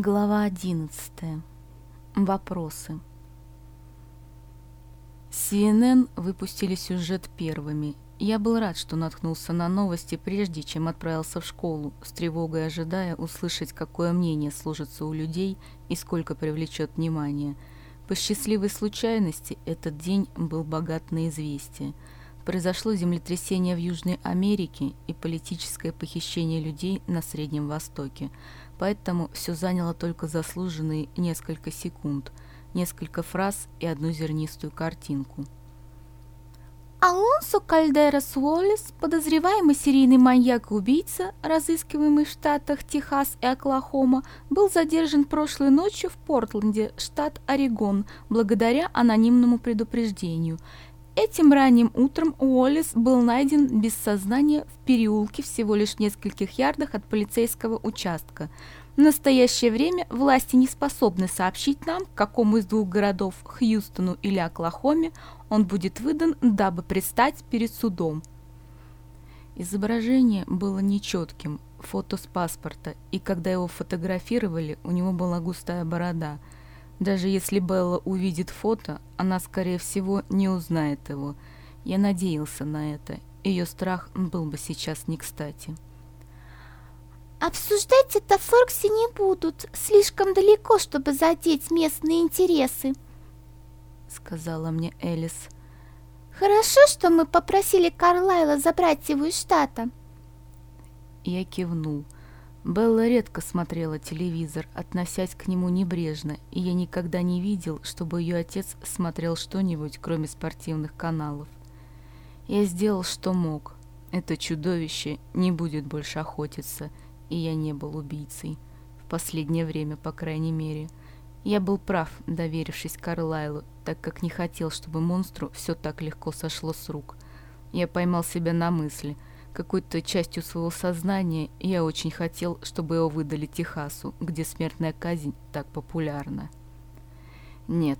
Глава 11. Вопросы. CNN выпустили сюжет первыми. Я был рад, что наткнулся на новости, прежде чем отправился в школу, с тревогой ожидая услышать, какое мнение сложится у людей и сколько привлечет внимание. По счастливой случайности этот день был богат на известия. Произошло землетрясение в Южной Америке и политическое похищение людей на Среднем Востоке – поэтому все заняло только заслуженные несколько секунд, несколько фраз и одну зернистую картинку. Алонсо Кальдерас Уоллес, подозреваемый серийный маньяк и убийца, разыскиваемый в штатах Техас и Оклахома, был задержан прошлой ночью в Портленде, штат Орегон, благодаря анонимному предупреждению. Этим ранним утром Уоллес был найден без сознания в переулке всего лишь в нескольких ярдах от полицейского участка. В настоящее время власти не способны сообщить нам, к какому из двух городов, Хьюстону или Оклахоме, он будет выдан, дабы предстать перед судом. Изображение было нечетким, фото с паспорта, и когда его фотографировали, у него была густая борода – даже если Белла увидит фото, она, скорее всего, не узнает его. Я надеялся на это. Ее страх был бы сейчас не кстати. «Обсуждать это в Форксе не будут. Слишком далеко, чтобы задеть местные интересы», — сказала мне Элис. «Хорошо, что мы попросили Карлайла забрать его из штата». Я кивнул. Белла редко смотрела телевизор, относясь к нему небрежно, и я никогда не видел, чтобы ее отец смотрел что-нибудь, кроме спортивных каналов. Я сделал, что мог. Это чудовище не будет больше охотиться, и я не был убийцей. В последнее время, по крайней мере. Я был прав, доверившись Карлайлу, так как не хотел, чтобы монстру все так легко сошло с рук. Я поймал себя на мысли – какой-то частью своего сознания я очень хотел, чтобы его выдали Техасу, где смертная казнь так популярна. Нет,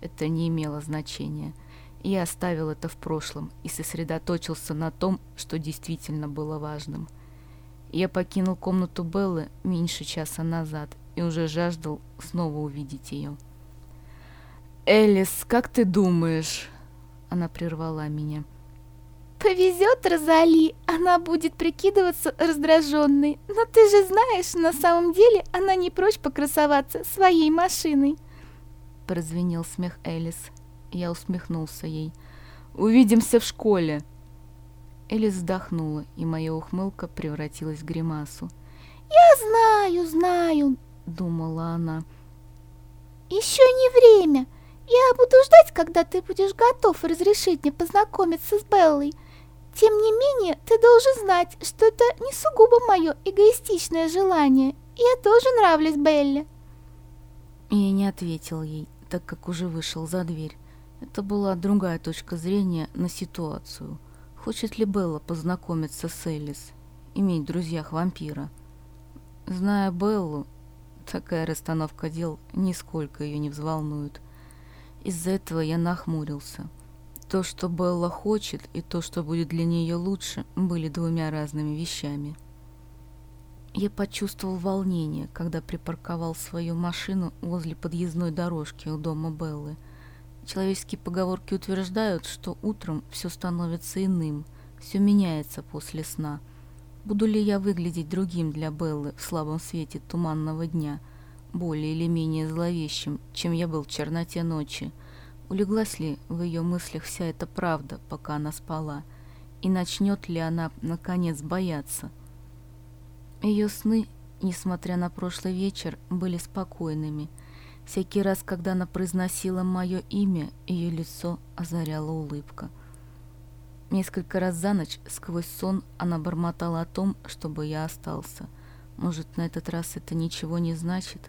это не имело значения. Я оставил это в прошлом и сосредоточился на том, что действительно было важным. Я покинул комнату Беллы меньше часа назад и уже жаждал снова увидеть ее. «Элис, как ты думаешь?» Она прервала меня. Повезет Розали, она будет прикидываться раздраженной. Но ты же знаешь, на самом деле она не прочь покрасоваться своей машиной. Прозвенел смех Элис. Я усмехнулся ей. «Увидимся в школе!» Элис вздохнула, и моя ухмылка превратилась в гримасу. «Я знаю, знаю», — думала она. «Еще не время. Я буду ждать, когда ты будешь готов разрешить мне познакомиться с Беллой. Тем не менее, ты должен знать, что это не сугубо мое эгоистичное желание. Я тоже нравлюсь Белле. Я не ответил ей, так как уже вышел за дверь. Это была другая точка зрения на ситуацию. Хочет ли Белла познакомиться с Элис, иметь в друзьях вампира? Зная Беллу, такая расстановка дел нисколько ее не взволнует. Из-за этого я нахмурился – то, что Белла хочет, и то, что будет для нее лучше, были двумя разными вещами. Я почувствовал волнение, когда припарковал свою машину возле подъездной дорожки у дома Беллы. Человеческие поговорки утверждают, что утром все становится иным, все меняется после сна. Буду ли я выглядеть другим для Беллы в слабом свете туманного дня, более или менее зловещим, чем я был в черноте ночи – Улеглась ли в ее мыслях вся эта правда, пока она спала, и начнет ли она, наконец, бояться? Ее сны, несмотря на прошлый вечер, были спокойными. Всякий раз, когда она произносила мое имя, ее лицо озаряла улыбка. Несколько раз за ночь сквозь сон она бормотала о том, чтобы я остался. Может, на этот раз это ничего не значит?»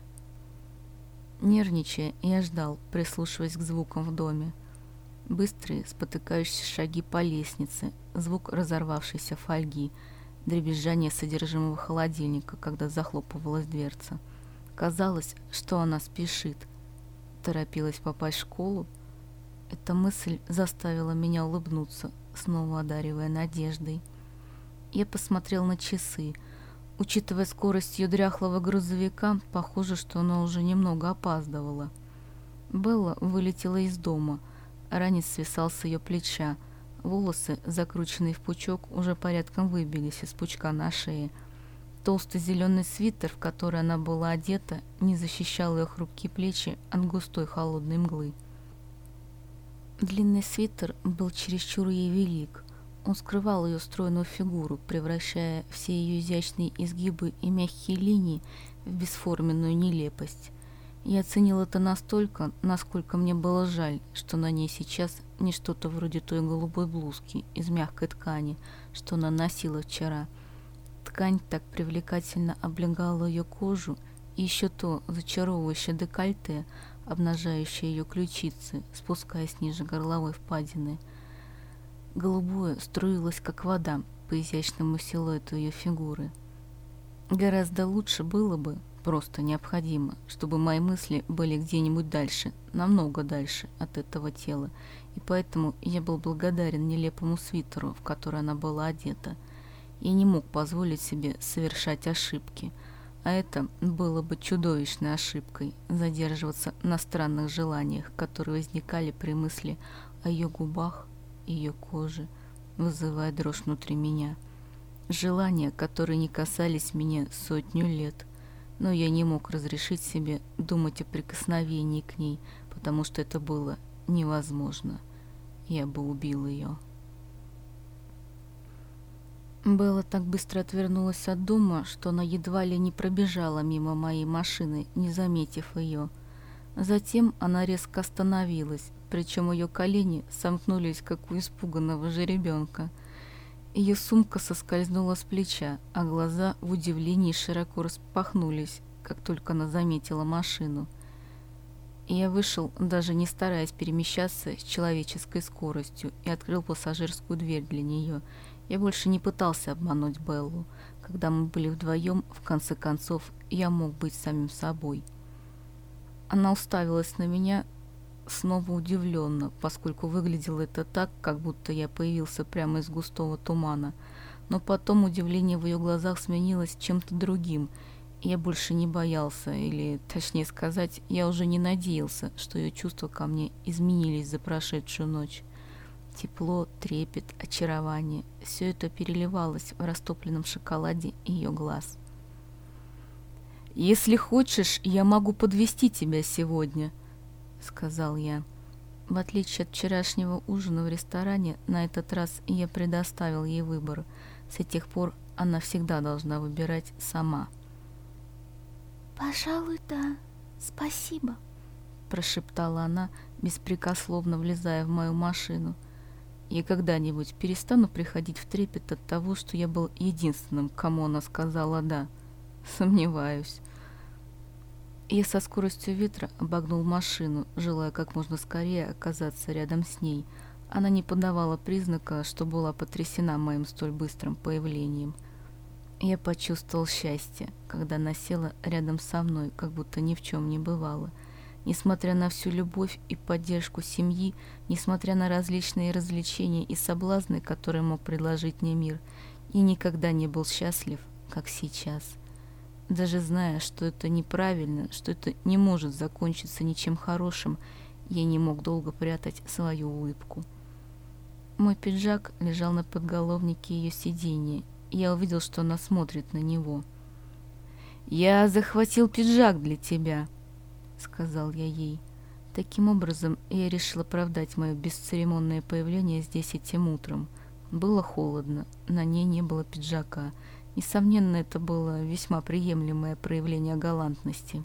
Нервничая, я ждал, прислушиваясь к звукам в доме. Быстрые, спотыкающиеся шаги по лестнице, звук разорвавшейся фольги, дребезжание содержимого холодильника, когда захлопывалась дверца. Казалось, что она спешит. Торопилась попасть в школу. Эта мысль заставила меня улыбнуться, снова одаривая надеждой. Я посмотрел на часы. Учитывая скорость ее дряхлого грузовика, похоже, что она уже немного опаздывала. Белла вылетела из дома. Ранец свисал с ее плеча. Волосы, закрученные в пучок, уже порядком выбились из пучка на шее. Толстый зеленый свитер, в который она была одета, не защищал ее хрупкие плечи от густой холодной мглы. Длинный свитер был чересчур ей велик. Он скрывал ее стройную фигуру, превращая все ее изящные изгибы и мягкие линии в бесформенную нелепость. Я оценил это настолько, насколько мне было жаль, что на ней сейчас не что-то вроде той голубой блузки из мягкой ткани, что она носила вчера. Ткань так привлекательно облегала ее кожу, и еще то зачаровывающее декольте, обнажающее ее ключицы, спускаясь ниже горловой впадины – Голубое струилось, как вода, по изящному силуэту ее фигуры. Гораздо лучше было бы, просто необходимо, чтобы мои мысли были где-нибудь дальше, намного дальше от этого тела, и поэтому я был благодарен нелепому свитеру, в который она была одета. Я не мог позволить себе совершать ошибки, а это было бы чудовищной ошибкой задерживаться на странных желаниях, которые возникали при мысли о ее губах, ее кожи, вызывая дрожь внутри меня. Желания, которые не касались меня сотню лет, но я не мог разрешить себе думать о прикосновении к ней, потому что это было невозможно. Я бы убил ее. Белла так быстро отвернулась от дома, что она едва ли не пробежала мимо моей машины, не заметив ее. Затем она резко остановилась, причем ее колени сомкнулись, как у испуганного жеребенка. Ее сумка соскользнула с плеча, а глаза в удивлении широко распахнулись, как только она заметила машину. Я вышел, даже не стараясь перемещаться с человеческой скоростью, и открыл пассажирскую дверь для нее. Я больше не пытался обмануть Беллу. Когда мы были вдвоем, в конце концов, я мог быть самим собой. Она уставилась на меня, снова удивленно, поскольку выглядело это так, как будто я появился прямо из густого тумана. Но потом удивление в ее глазах сменилось чем-то другим, я больше не боялся, или, точнее сказать, я уже не надеялся, что ее чувства ко мне изменились за прошедшую ночь. Тепло, трепет, очарование – все это переливалось в растопленном шоколаде ее глаз. «Если хочешь, я могу подвести тебя сегодня», — сказал я. В отличие от вчерашнего ужина в ресторане, на этот раз я предоставил ей выбор. С тех пор она всегда должна выбирать сама. «Пожалуй, да. Спасибо», — прошептала она, беспрекословно влезая в мою машину. «Я когда-нибудь перестану приходить в трепет от того, что я был единственным, кому она сказала «да». Сомневаюсь». Я со скоростью ветра обогнул машину, желая как можно скорее оказаться рядом с ней. Она не подавала признака, что была потрясена моим столь быстрым появлением. Я почувствовал счастье, когда она села рядом со мной, как будто ни в чем не бывало. Несмотря на всю любовь и поддержку семьи, несмотря на различные развлечения и соблазны, которые мог предложить мне мир, я никогда не был счастлив, как сейчас даже зная, что это неправильно, что это не может закончиться ничем хорошим, я не мог долго прятать свою улыбку. Мой пиджак лежал на подголовнике ее сиденья, и я увидел, что она смотрит на него. «Я захватил пиджак для тебя», — сказал я ей. Таким образом, я решил оправдать мое бесцеремонное появление здесь этим утром. Было холодно, на ней не было пиджака — Несомненно, это было весьма приемлемое проявление галантности.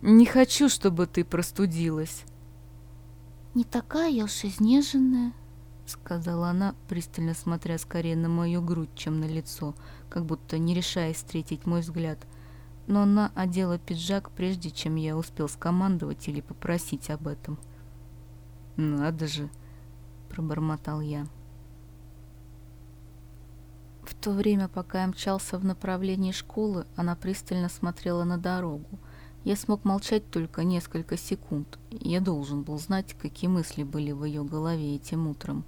«Не хочу, чтобы ты простудилась». «Не такая я уж изнеженная», — сказала она, пристально смотря скорее на мою грудь, чем на лицо, как будто не решаясь встретить мой взгляд. Но она одела пиджак, прежде чем я успел скомандовать или попросить об этом. «Надо же!» — пробормотал я. То время, пока я мчался в направлении школы, она пристально смотрела на дорогу. Я смог молчать только несколько секунд. Я должен был знать, какие мысли были в ее голове этим утром.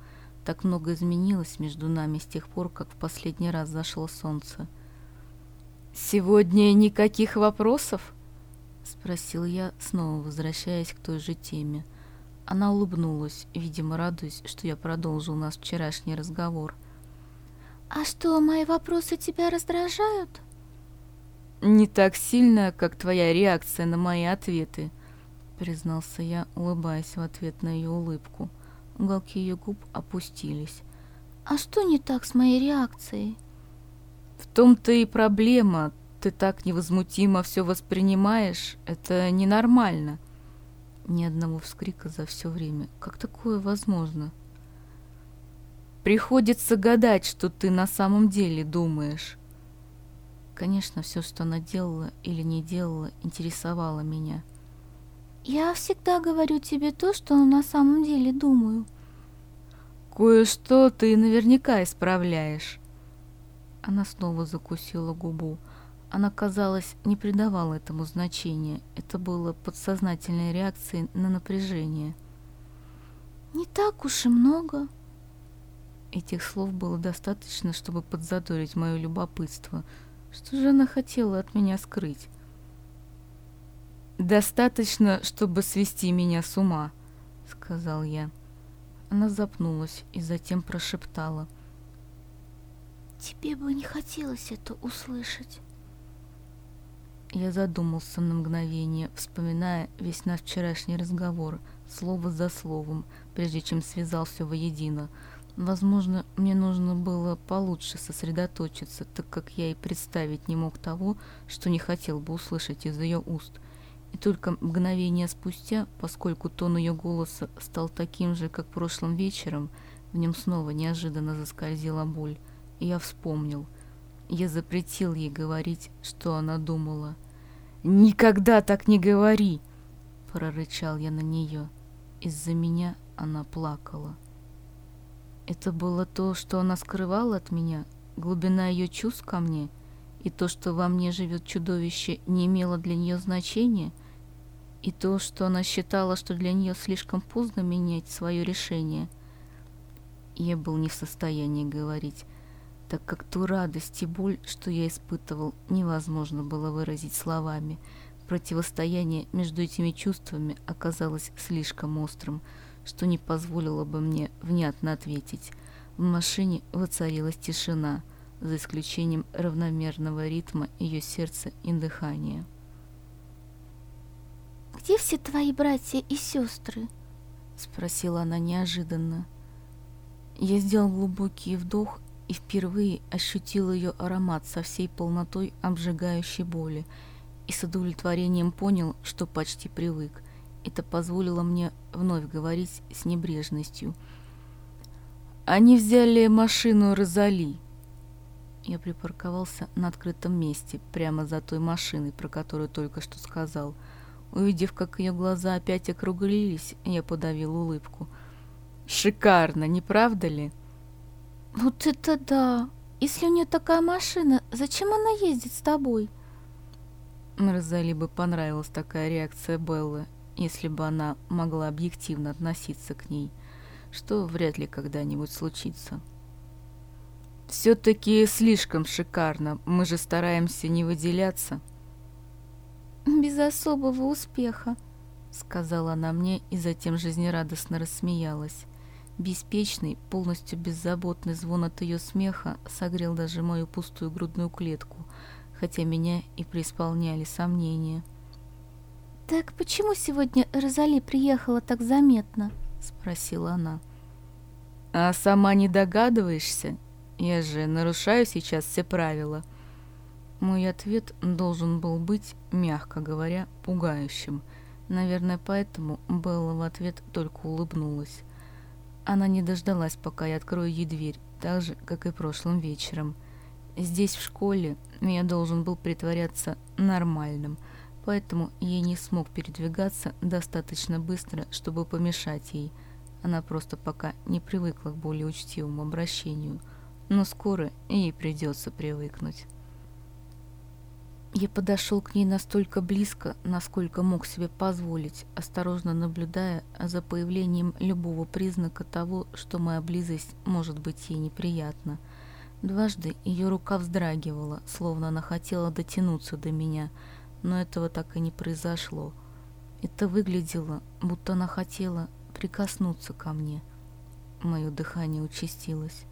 Так много изменилось между нами с тех пор, как в последний раз зашло солнце. «Сегодня никаких вопросов?» — спросил я, снова возвращаясь к той же теме. Она улыбнулась, видимо, радуясь, что я продолжил наш вчерашний разговор. «А что, мои вопросы тебя раздражают?» «Не так сильно, как твоя реакция на мои ответы», — признался я, улыбаясь в ответ на ее улыбку. Уголки ее губ опустились. «А что не так с моей реакцией?» «В том-то и проблема. Ты так невозмутимо все воспринимаешь. Это ненормально». Ни одного вскрика за все время. Как такое возможно? Приходится гадать, что ты на самом деле думаешь. Конечно, все, что она делала или не делала, интересовало меня. Я всегда говорю тебе то, что на самом деле думаю. Кое-что ты наверняка исправляешь. Она снова закусила губу. Она, казалось, не придавала этому значения. Это было подсознательной реакцией на напряжение. «Не так уж и много». Этих слов было достаточно, чтобы подзадорить мое любопытство. Что же она хотела от меня скрыть? «Достаточно, чтобы свести меня с ума», — сказал я. Она запнулась и затем прошептала. «Тебе бы не хотелось это услышать». Я задумался на мгновение, вспоминая весь наш вчерашний разговор, слово за словом, прежде чем связал все воедино. Возможно, мне нужно было получше сосредоточиться, так как я и представить не мог того, что не хотел бы услышать из ее уст. И только мгновение спустя, поскольку тон ее голоса стал таким же, как прошлым вечером, в нем снова неожиданно заскользила боль, и я вспомнил. Я запретил ей говорить, что она думала. «Никогда так не говори!» — прорычал я на нее. Из-за меня она плакала. Это было то, что она скрывала от меня, глубина ее чувств ко мне, и то, что во мне живет чудовище, не имело для нее значения, и то, что она считала, что для нее слишком поздно менять свое решение. Я был не в состоянии говорить так как ту радость и боль, что я испытывал, невозможно было выразить словами. Противостояние между этими чувствами оказалось слишком острым, что не позволило бы мне внятно ответить. В машине воцарилась тишина, за исключением равномерного ритма ее сердца и дыхания. «Где все твои братья и сестры?» — спросила она неожиданно. Я сделал глубокий вдох и впервые ощутил ее аромат со всей полнотой обжигающей боли и с удовлетворением понял, что почти привык. Это позволило мне вновь говорить с небрежностью. «Они взяли машину Розали». Я припарковался на открытом месте, прямо за той машиной, про которую только что сказал. Увидев, как ее глаза опять округлились, я подавил улыбку. «Шикарно, не правда ли?» Вот это да! Если у нее такая машина, зачем она ездит с тобой? Розали бы понравилась такая реакция Беллы, если бы она могла объективно относиться к ней, что вряд ли когда-нибудь случится. Все-таки слишком шикарно, мы же стараемся не выделяться. Без особого успеха, сказала она мне и затем жизнерадостно рассмеялась. Беспечный, полностью беззаботный звон от ее смеха согрел даже мою пустую грудную клетку, хотя меня и преисполняли сомнения. «Так почему сегодня Розали приехала так заметно?» — спросила она. «А сама не догадываешься? Я же нарушаю сейчас все правила». Мой ответ должен был быть, мягко говоря, пугающим. Наверное, поэтому Белла в ответ только улыбнулась. Она не дождалась, пока я открою ей дверь, так же, как и прошлым вечером. Здесь, в школе, я должен был притворяться нормальным, поэтому я не смог передвигаться достаточно быстро, чтобы помешать ей. Она просто пока не привыкла к более учтивому обращению, но скоро ей придется привыкнуть. Я подошел к ней настолько близко, насколько мог себе позволить, осторожно наблюдая за появлением любого признака того, что моя близость может быть ей неприятна. Дважды ее рука вздрагивала, словно она хотела дотянуться до меня, но этого так и не произошло. Это выглядело, будто она хотела прикоснуться ко мне. Мое дыхание участилось.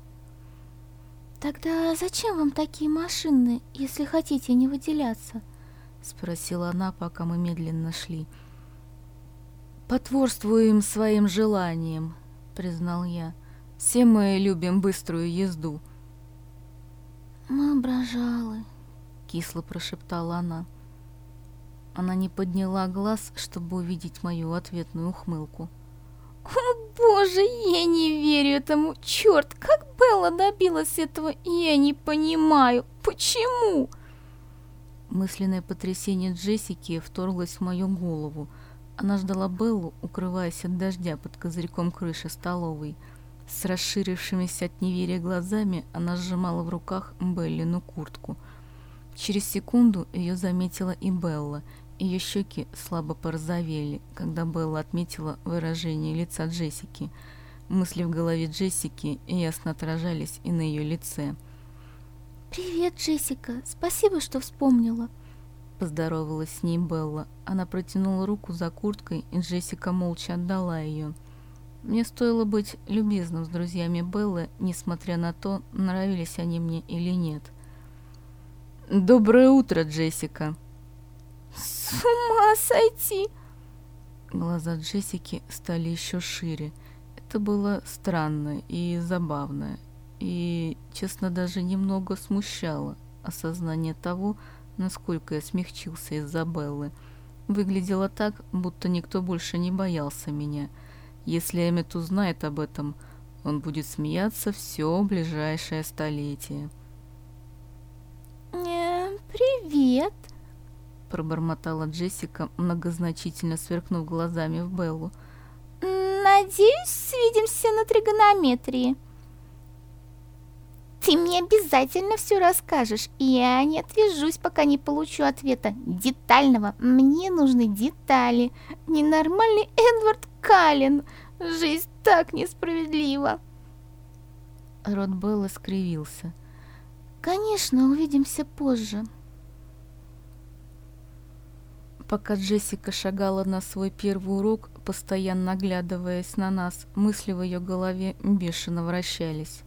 «Тогда зачем вам такие машины, если хотите не выделяться?» — спросила она, пока мы медленно шли. «Потворствуем своим желаниям», — признал я. «Все мы любим быструю езду». «Воображалы», — кисло прошептала она. Она не подняла глаз, чтобы увидеть мою ответную ухмылку. «О, боже, я не верю этому! Черт, как Белла добилась этого, я не понимаю! Почему?» Мысленное потрясение Джессики вторглось в мою голову. Она ждала Беллу, укрываясь от дождя под козырьком крыши столовой. С расширившимися от неверия глазами она сжимала в руках Беллину куртку. Через секунду ее заметила и Белла. Ее щеки слабо порозовели, когда Белла отметила выражение лица Джессики. Мысли в голове Джессики ясно отражались и на ее лице. «Привет, Джессика! Спасибо, что вспомнила!» Поздоровалась с ней Белла. Она протянула руку за курткой, и Джессика молча отдала ее. Мне стоило быть любезным с друзьями Беллы, несмотря на то, нравились они мне или нет. «Доброе утро, Джессика!» «С ума сойти!» Глаза Джессики стали еще шире. Это было странно и забавно, и, честно, даже немного смущало осознание того, насколько я смягчился из-за Беллы. Выглядело так, будто никто больше не боялся меня. Если Эммет узнает об этом, он будет смеяться все ближайшее столетие. «Э, «Привет!» – пробормотала Джессика, многозначительно сверкнув глазами в Беллу. «Надеюсь, свидимся на тригонометрии». Ты мне обязательно все расскажешь. Я не отвяжусь, пока не получу ответа детального. Мне нужны детали. Ненормальный Эдвард Каллен. Жизнь так несправедлива. Рот Белла скривился. Конечно, увидимся позже. Пока Джессика шагала на свой первый урок, постоянно оглядываясь на нас, мысли в ее голове бешено вращались.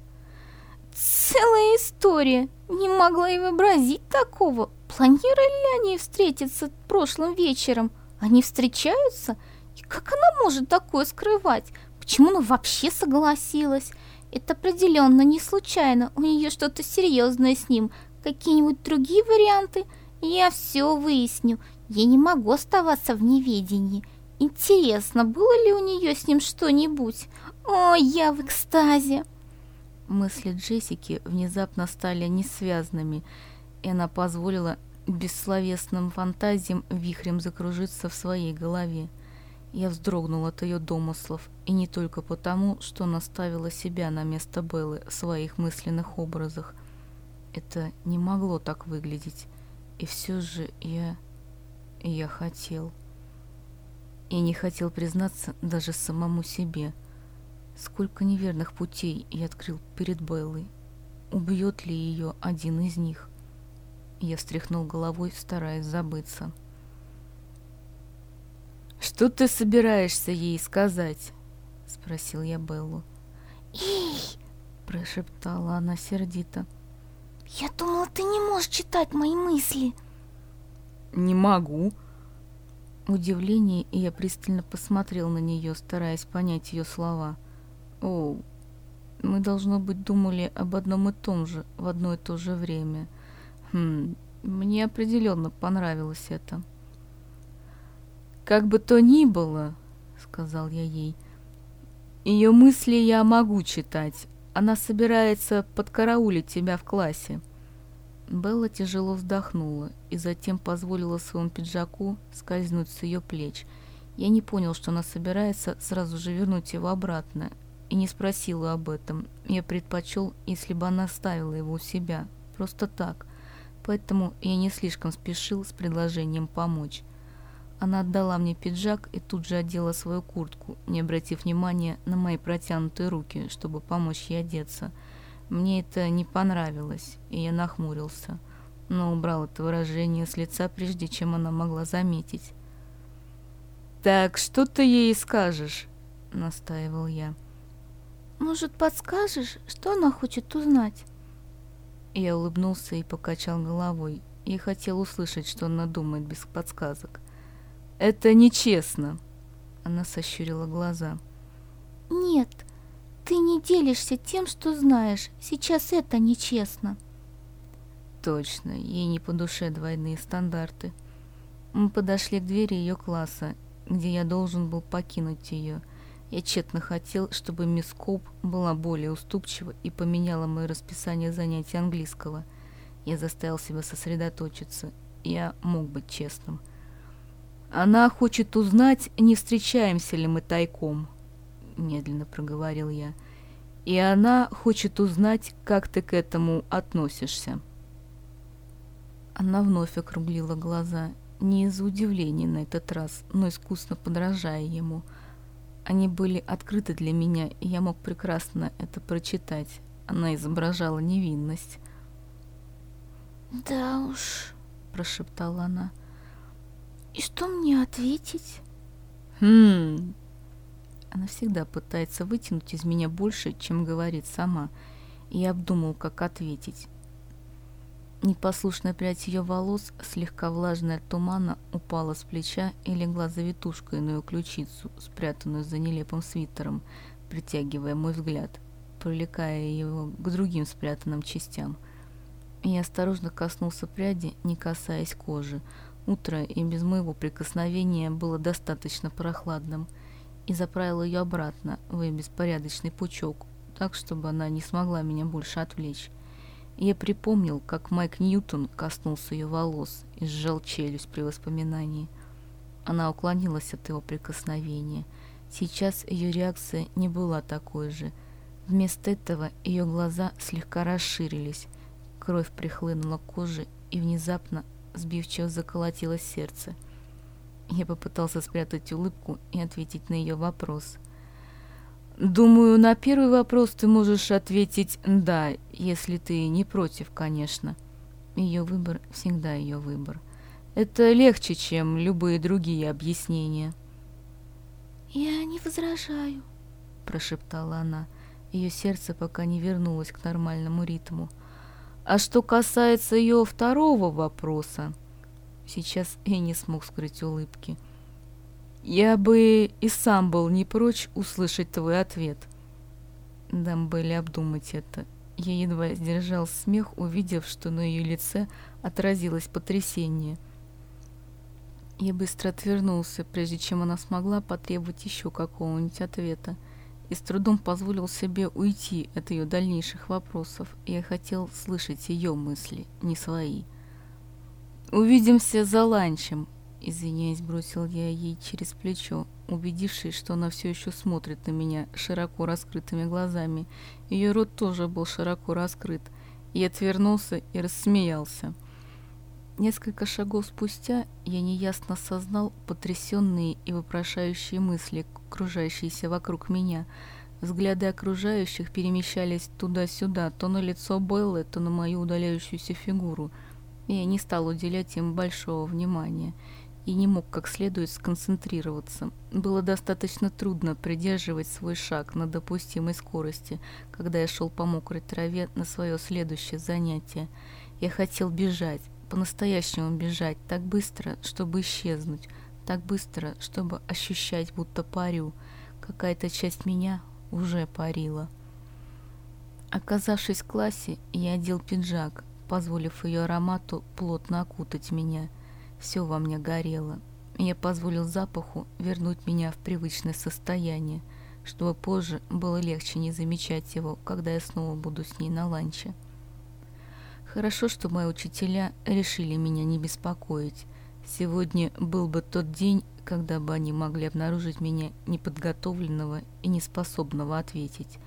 Целая история. Не могла и вообразить такого. Планировали ли они встретиться прошлым вечером? Они встречаются? И как она может такое скрывать? Почему она вообще согласилась? Это определенно не случайно. У нее что-то серьезное с ним. Какие-нибудь другие варианты? Я все выясню. Я не могу оставаться в неведении. Интересно, было ли у нее с ним что-нибудь? О, я в экстазе. Мысли Джессики внезапно стали несвязными, и она позволила бессловесным фантазиям вихрем закружиться в своей голове. Я вздрогнул от ее домыслов, и не только потому, что она ставила себя на место Беллы в своих мысленных образах. Это не могло так выглядеть, и все же я... я хотел. И не хотел признаться даже самому себе – Сколько неверных путей я открыл перед Беллой. Убьет ли ее один из них? Я встряхнул головой, стараясь забыться. «Что ты собираешься ей сказать?» — спросил я Беллу. «Эй!» — прошептала она сердито. «Я думала, ты не можешь читать мои мысли!» «Не могу!» Удивление, и я пристально посмотрел на нее, стараясь понять ее слова — о, мы, должно быть, думали об одном и том же в одно и то же время. Хм, мне определенно понравилось это. Как бы то ни было, сказал я ей, ее мысли я могу читать. Она собирается подкараулить тебя в классе. Белла тяжело вздохнула и затем позволила своему пиджаку скользнуть с ее плеч. Я не понял, что она собирается сразу же вернуть его обратно, и не спросила об этом. Я предпочел, если бы она оставила его у себя, просто так. Поэтому я не слишком спешил с предложением помочь. Она отдала мне пиджак и тут же одела свою куртку, не обратив внимания на мои протянутые руки, чтобы помочь ей одеться. Мне это не понравилось, и я нахмурился, но убрал это выражение с лица, прежде чем она могла заметить. «Так что ты ей скажешь?» — настаивал я. «Может, подскажешь, что она хочет узнать?» Я улыбнулся и покачал головой. Я хотел услышать, что она думает без подсказок. «Это нечестно!» Она сощурила глаза. «Нет, ты не делишься тем, что знаешь. Сейчас это нечестно». Точно, ей не по душе двойные стандарты. Мы подошли к двери ее класса, где я должен был покинуть ее. Я тщетно хотел, чтобы мисс Коуп была более уступчива и поменяла мое расписание занятий английского. Я заставил себя сосредоточиться. Я мог быть честным. Она хочет узнать, не встречаемся ли мы тайком, медленно проговорил я. И она хочет узнать, как ты к этому относишься. Она вновь округлила глаза, не из-за удивления на этот раз, но искусно подражая ему – они были открыты для меня, и я мог прекрасно это прочитать. Она изображала невинность. «Да уж», — прошептала она. «И что мне ответить?» «Хм...» Она всегда пытается вытянуть из меня больше, чем говорит сама. И я обдумал, как ответить. Непослушная прядь ее волос, слегка влажная от тумана, упала с плеча и легла завитушкой на ее ключицу, спрятанную за нелепым свитером, притягивая мой взгляд, привлекая его к другим спрятанным частям. Я осторожно коснулся пряди, не касаясь кожи. Утро и без моего прикосновения было достаточно прохладным, и заправил ее обратно в ее беспорядочный пучок, так, чтобы она не смогла меня больше отвлечь. Я припомнил, как Майк Ньютон коснулся ее волос и сжал челюсть при воспоминании. Она уклонилась от его прикосновения. Сейчас ее реакция не была такой же. Вместо этого ее глаза слегка расширились, кровь прихлынула к коже и внезапно сбивчиво заколотилось сердце. Я попытался спрятать улыбку и ответить на ее вопрос. Думаю, на первый вопрос ты можешь ответить «да», если ты не против, конечно. Ее выбор всегда ее выбор. Это легче, чем любые другие объяснения. «Я не возражаю», – прошептала она. Ее сердце пока не вернулось к нормальному ритму. А что касается ее второго вопроса, сейчас я не смог скрыть улыбки – я бы и сам был не прочь услышать твой ответ. Дам Белли обдумать это. Я едва сдержал смех, увидев, что на ее лице отразилось потрясение. Я быстро отвернулся, прежде чем она смогла потребовать еще какого-нибудь ответа, и с трудом позволил себе уйти от ее дальнейших вопросов. Я хотел слышать ее мысли, не свои. «Увидимся за ланчем», Извиняясь, бросил я ей через плечо, убедившись, что она все еще смотрит на меня широко раскрытыми глазами. Ее рот тоже был широко раскрыт. Я отвернулся и рассмеялся. Несколько шагов спустя я неясно осознал потрясенные и вопрошающие мысли, окружающиеся вокруг меня. Взгляды окружающих перемещались туда-сюда, то на лицо Беллы, то на мою удаляющуюся фигуру. Я не стал уделять им большого внимания и не мог как следует сконцентрироваться. Было достаточно трудно придерживать свой шаг на допустимой скорости, когда я шел по мокрой траве на свое следующее занятие. Я хотел бежать, по-настоящему бежать, так быстро, чтобы исчезнуть, так быстро, чтобы ощущать, будто парю. Какая-то часть меня уже парила. Оказавшись в классе, я одел пиджак, позволив ее аромату плотно окутать меня – все во мне горело. Я позволил запаху вернуть меня в привычное состояние, чтобы позже было легче не замечать его, когда я снова буду с ней на ланче. Хорошо, что мои учителя решили меня не беспокоить. Сегодня был бы тот день, когда бы они могли обнаружить меня неподготовленного и неспособного ответить.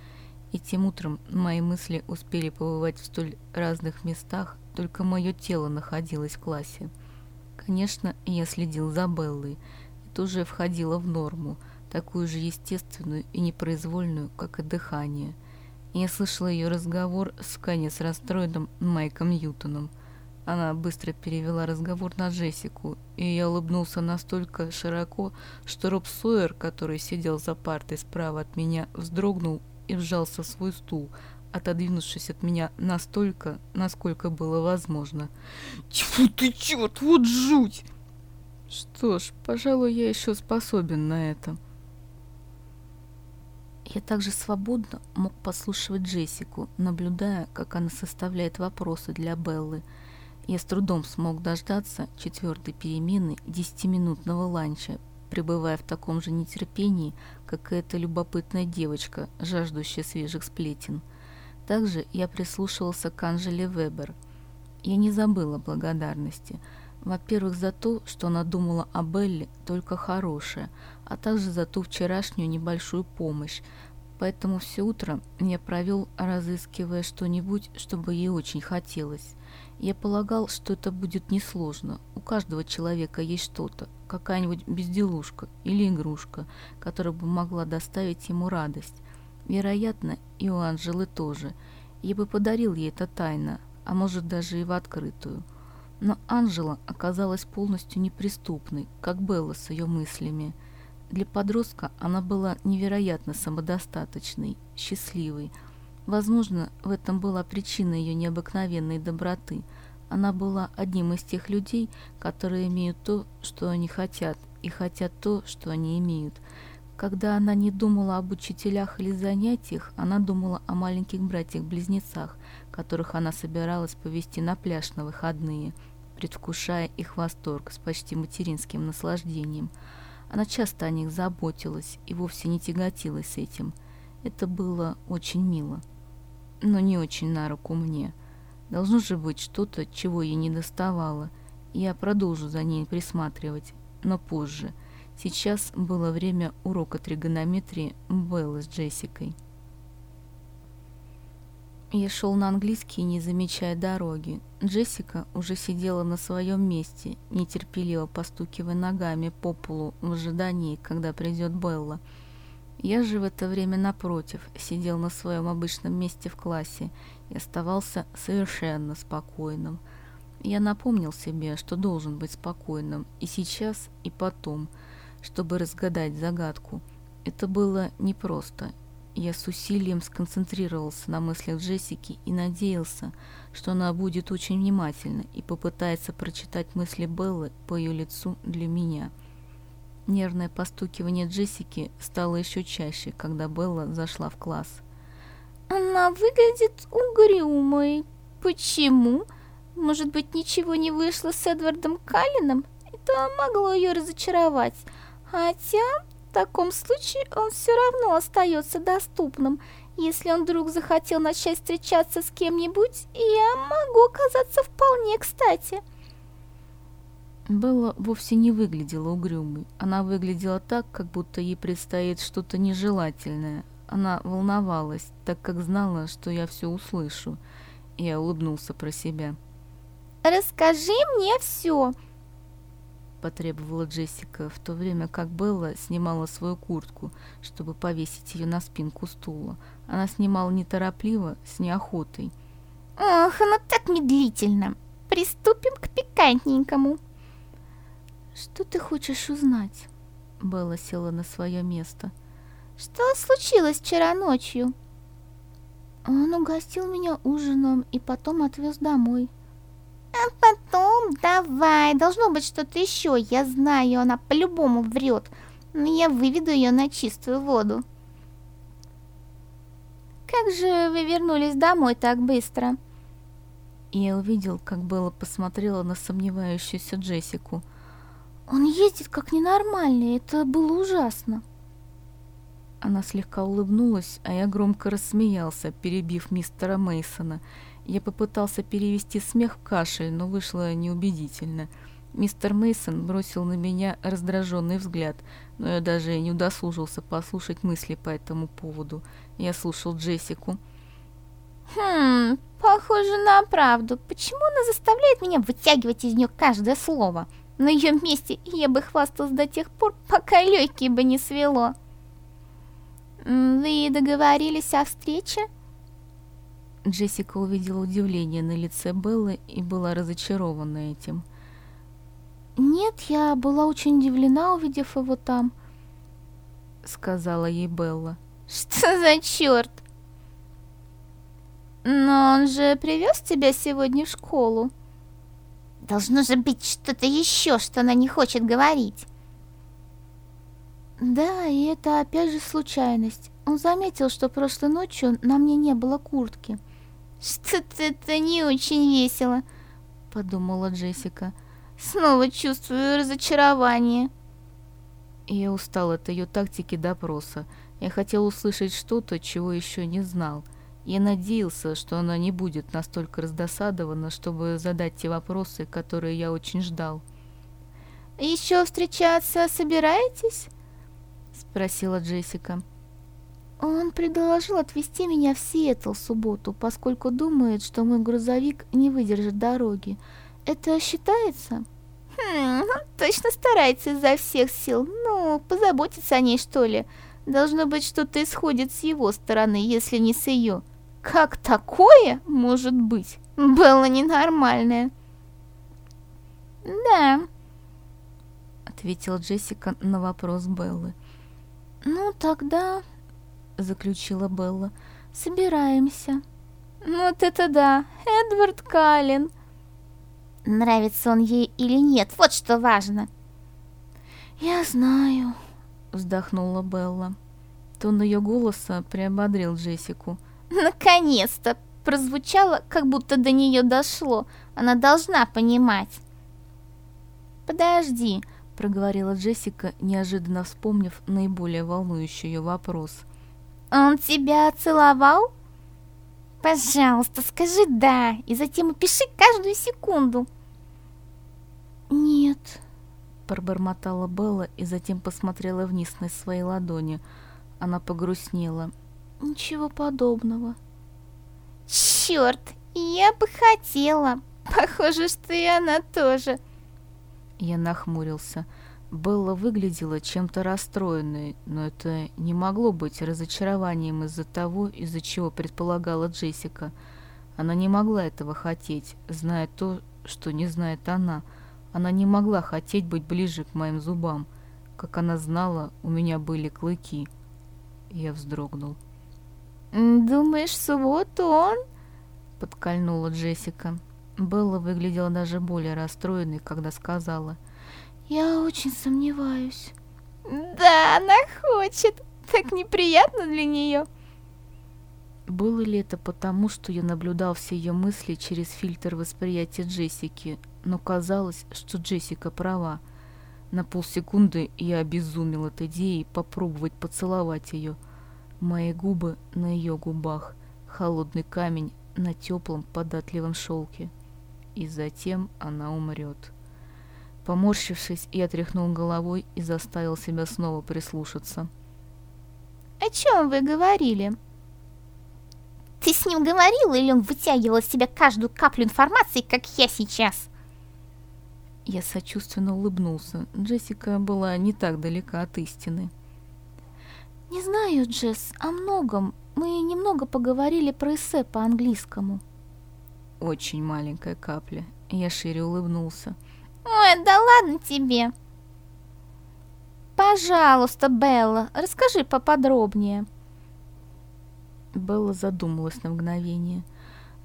И тем утром мои мысли успели побывать в столь разных местах, только мое тело находилось в классе. Конечно, я следил за Беллой. Это уже входило в норму, такую же естественную и непроизвольную, как и дыхание. Я слышала ее разговор с конец расстроенным Майком Ньютоном. Она быстро перевела разговор на Джессику, и я улыбнулся настолько широко, что Роб Сойер, который сидел за партой справа от меня, вздрогнул и вжался в свой стул, отодвинувшись от меня настолько, насколько было возможно. «Тьфу ты, черт, вот жуть!» Что ж, пожалуй, я еще способен на это. Я также свободно мог послушивать Джессику, наблюдая, как она составляет вопросы для Беллы. Я с трудом смог дождаться четвертой перемены десятиминутного ланча, пребывая в таком же нетерпении, как и эта любопытная девочка, жаждущая свежих сплетен. Также я прислушивался к Анжеле Вебер. Я не забыла благодарности – во-первых, за то, что она думала о Белле только хорошее, а также за ту вчерашнюю небольшую помощь. Поэтому все утро я провел, разыскивая что-нибудь, чтобы ей очень хотелось. Я полагал, что это будет несложно. У каждого человека есть что-то, какая-нибудь безделушка или игрушка, которая бы могла доставить ему радость. Вероятно, и у Анжелы тоже. Я бы подарил ей это тайно, а может даже и в открытую. Но Анжела оказалась полностью неприступной, как Белла с ее мыслями. Для подростка она была невероятно самодостаточной, счастливой. Возможно, в этом была причина ее необыкновенной доброты. Она была одним из тех людей, которые имеют то, что они хотят, и хотят то, что они имеют. Когда она не думала об учителях или занятиях, она думала о маленьких братьях-близнецах, которых она собиралась повести на пляж на выходные – предвкушая их восторг с почти материнским наслаждением. Она часто о них заботилась и вовсе не тяготилась этим. Это было очень мило, но не очень на руку мне. Должно же быть что-то, чего ей не доставало. Я продолжу за ней присматривать, но позже. Сейчас было время урока тригонометрии Беллы с Джессикой. Я шел на английский, не замечая дороги. Джессика уже сидела на своем месте, нетерпеливо постукивая ногами по полу в ожидании, когда придет Белла. Я же в это время напротив, сидел на своем обычном месте в классе и оставался совершенно спокойным. Я напомнил себе, что должен быть спокойным и сейчас, и потом, чтобы разгадать загадку. Это было непросто, я с усилием сконцентрировался на мыслях Джессики и надеялся, что она будет очень внимательна и попытается прочитать мысли Беллы по ее лицу для меня. Нервное постукивание Джессики стало еще чаще, когда Белла зашла в класс. «Она выглядит угрюмой. Почему? Может быть, ничего не вышло с Эдвардом Каллином? Это могло ее разочаровать. Хотя в таком случае он все равно остается доступным. Если он вдруг захотел начать встречаться с кем-нибудь, я могу оказаться вполне кстати. Белла вовсе не выглядела угрюмой. Она выглядела так, как будто ей предстоит что-то нежелательное. Она волновалась, так как знала, что я все услышу. Я улыбнулся про себя. «Расскажи мне все!» потребовала Джессика, в то время как Белла снимала свою куртку, чтобы повесить ее на спинку стула. Она снимала неторопливо, с неохотой. «Ох, ну так медлительно. Приступим к пикантненькому». «Что ты хочешь узнать?» Белла села на свое место. «Что случилось вчера ночью?» «Он угостил меня ужином и потом отвез домой». А потом, давай, должно быть что-то еще. Я знаю, она по-любому врет. Но я выведу ее на чистую воду. Как же вы вернулись домой так быстро? Я увидел, как Белла посмотрела на сомневающуюся Джессику. Он ездит как ненормальный, это было ужасно. Она слегка улыбнулась, а я громко рассмеялся, перебив мистера Мейсона. Я попытался перевести смех в кашель, но вышло неубедительно. Мистер Мейсон бросил на меня раздраженный взгляд, но я даже не удосужился послушать мысли по этому поводу. Я слушал Джессику. «Хм, похоже на правду. Почему она заставляет меня вытягивать из нее каждое слово? На ее месте я бы хвастался до тех пор, пока легкие бы не свело». «Вы договорились о встрече?» Джессика увидела удивление на лице Беллы и была разочарована этим. «Нет, я была очень удивлена, увидев его там», — сказала ей Белла. «Что за черт? Но он же привез тебя сегодня в школу. Должно же быть что-то еще, что она не хочет говорить». Да, и это опять же случайность. Он заметил, что прошлой ночью на мне не было куртки. Что-то это не очень весело, подумала Джессика. Снова чувствую разочарование. Я устал от ее тактики допроса. Я хотел услышать что-то, чего еще не знал. Я надеялся, что она не будет настолько раздосадована, чтобы задать те вопросы, которые я очень ждал. «Еще встречаться собираетесь?» Спросила Джессика. Он предложил отвезти меня в Сиэтл в субботу, поскольку думает, что мой грузовик не выдержит дороги. Это считается? Хм, он точно старается изо всех сил. Ну, позаботиться о ней, что ли. Должно быть, что-то исходит с его стороны, если не с ее. Как такое может быть? Белла ненормальная. Да, ответила Джессика на вопрос Беллы. «Ну, тогда...» — заключила Белла. «Собираемся». «Вот это да! Эдвард Каллен!» Нравится он ей или нет, вот что важно. «Я знаю», — вздохнула Белла. Тон ее голоса приободрил Джессику. «Наконец-то!» прозвучало, как будто до нее дошло. Она должна понимать. «Подожди», проговорила Джессика, неожиданно вспомнив наиболее волнующий ее вопрос. «Он тебя целовал?» «Пожалуйста, скажи «да», и затем опиши каждую секунду». «Нет», — пробормотала Белла и затем посмотрела вниз на свои ладони. Она погрустнела. «Ничего подобного». «Черт, я бы хотела. Похоже, что и она тоже». Я нахмурился. Белла выглядела чем-то расстроенной, но это не могло быть разочарованием из-за того, из-за чего предполагала Джессика. Она не могла этого хотеть, зная то, что не знает она. Она не могла хотеть быть ближе к моим зубам. Как она знала, у меня были клыки. Я вздрогнул. «Думаешь, в субботу он?» — подкольнула Джессика. Белла выглядела даже более расстроенной, когда сказала. «Я очень сомневаюсь». «Да, она хочет. Так неприятно для нее». Было ли это потому, что я наблюдал все ее мысли через фильтр восприятия Джессики, но казалось, что Джессика права. На полсекунды я обезумел от идеи попробовать поцеловать ее. Мои губы на ее губах, холодный камень на теплом податливом шелке и затем она умрет. Поморщившись, я тряхнул головой и заставил себя снова прислушаться. «О чем вы говорили?» «Ты с ним говорил, или он вытягивал из себя каждую каплю информации, как я сейчас?» Я сочувственно улыбнулся. Джессика была не так далека от истины. «Не знаю, Джесс, о многом. Мы немного поговорили про эссе по-английскому» очень маленькая капля. Я шире улыбнулся. Ой, да ладно тебе. Пожалуйста, Белла, расскажи поподробнее. Белла задумалась на мгновение.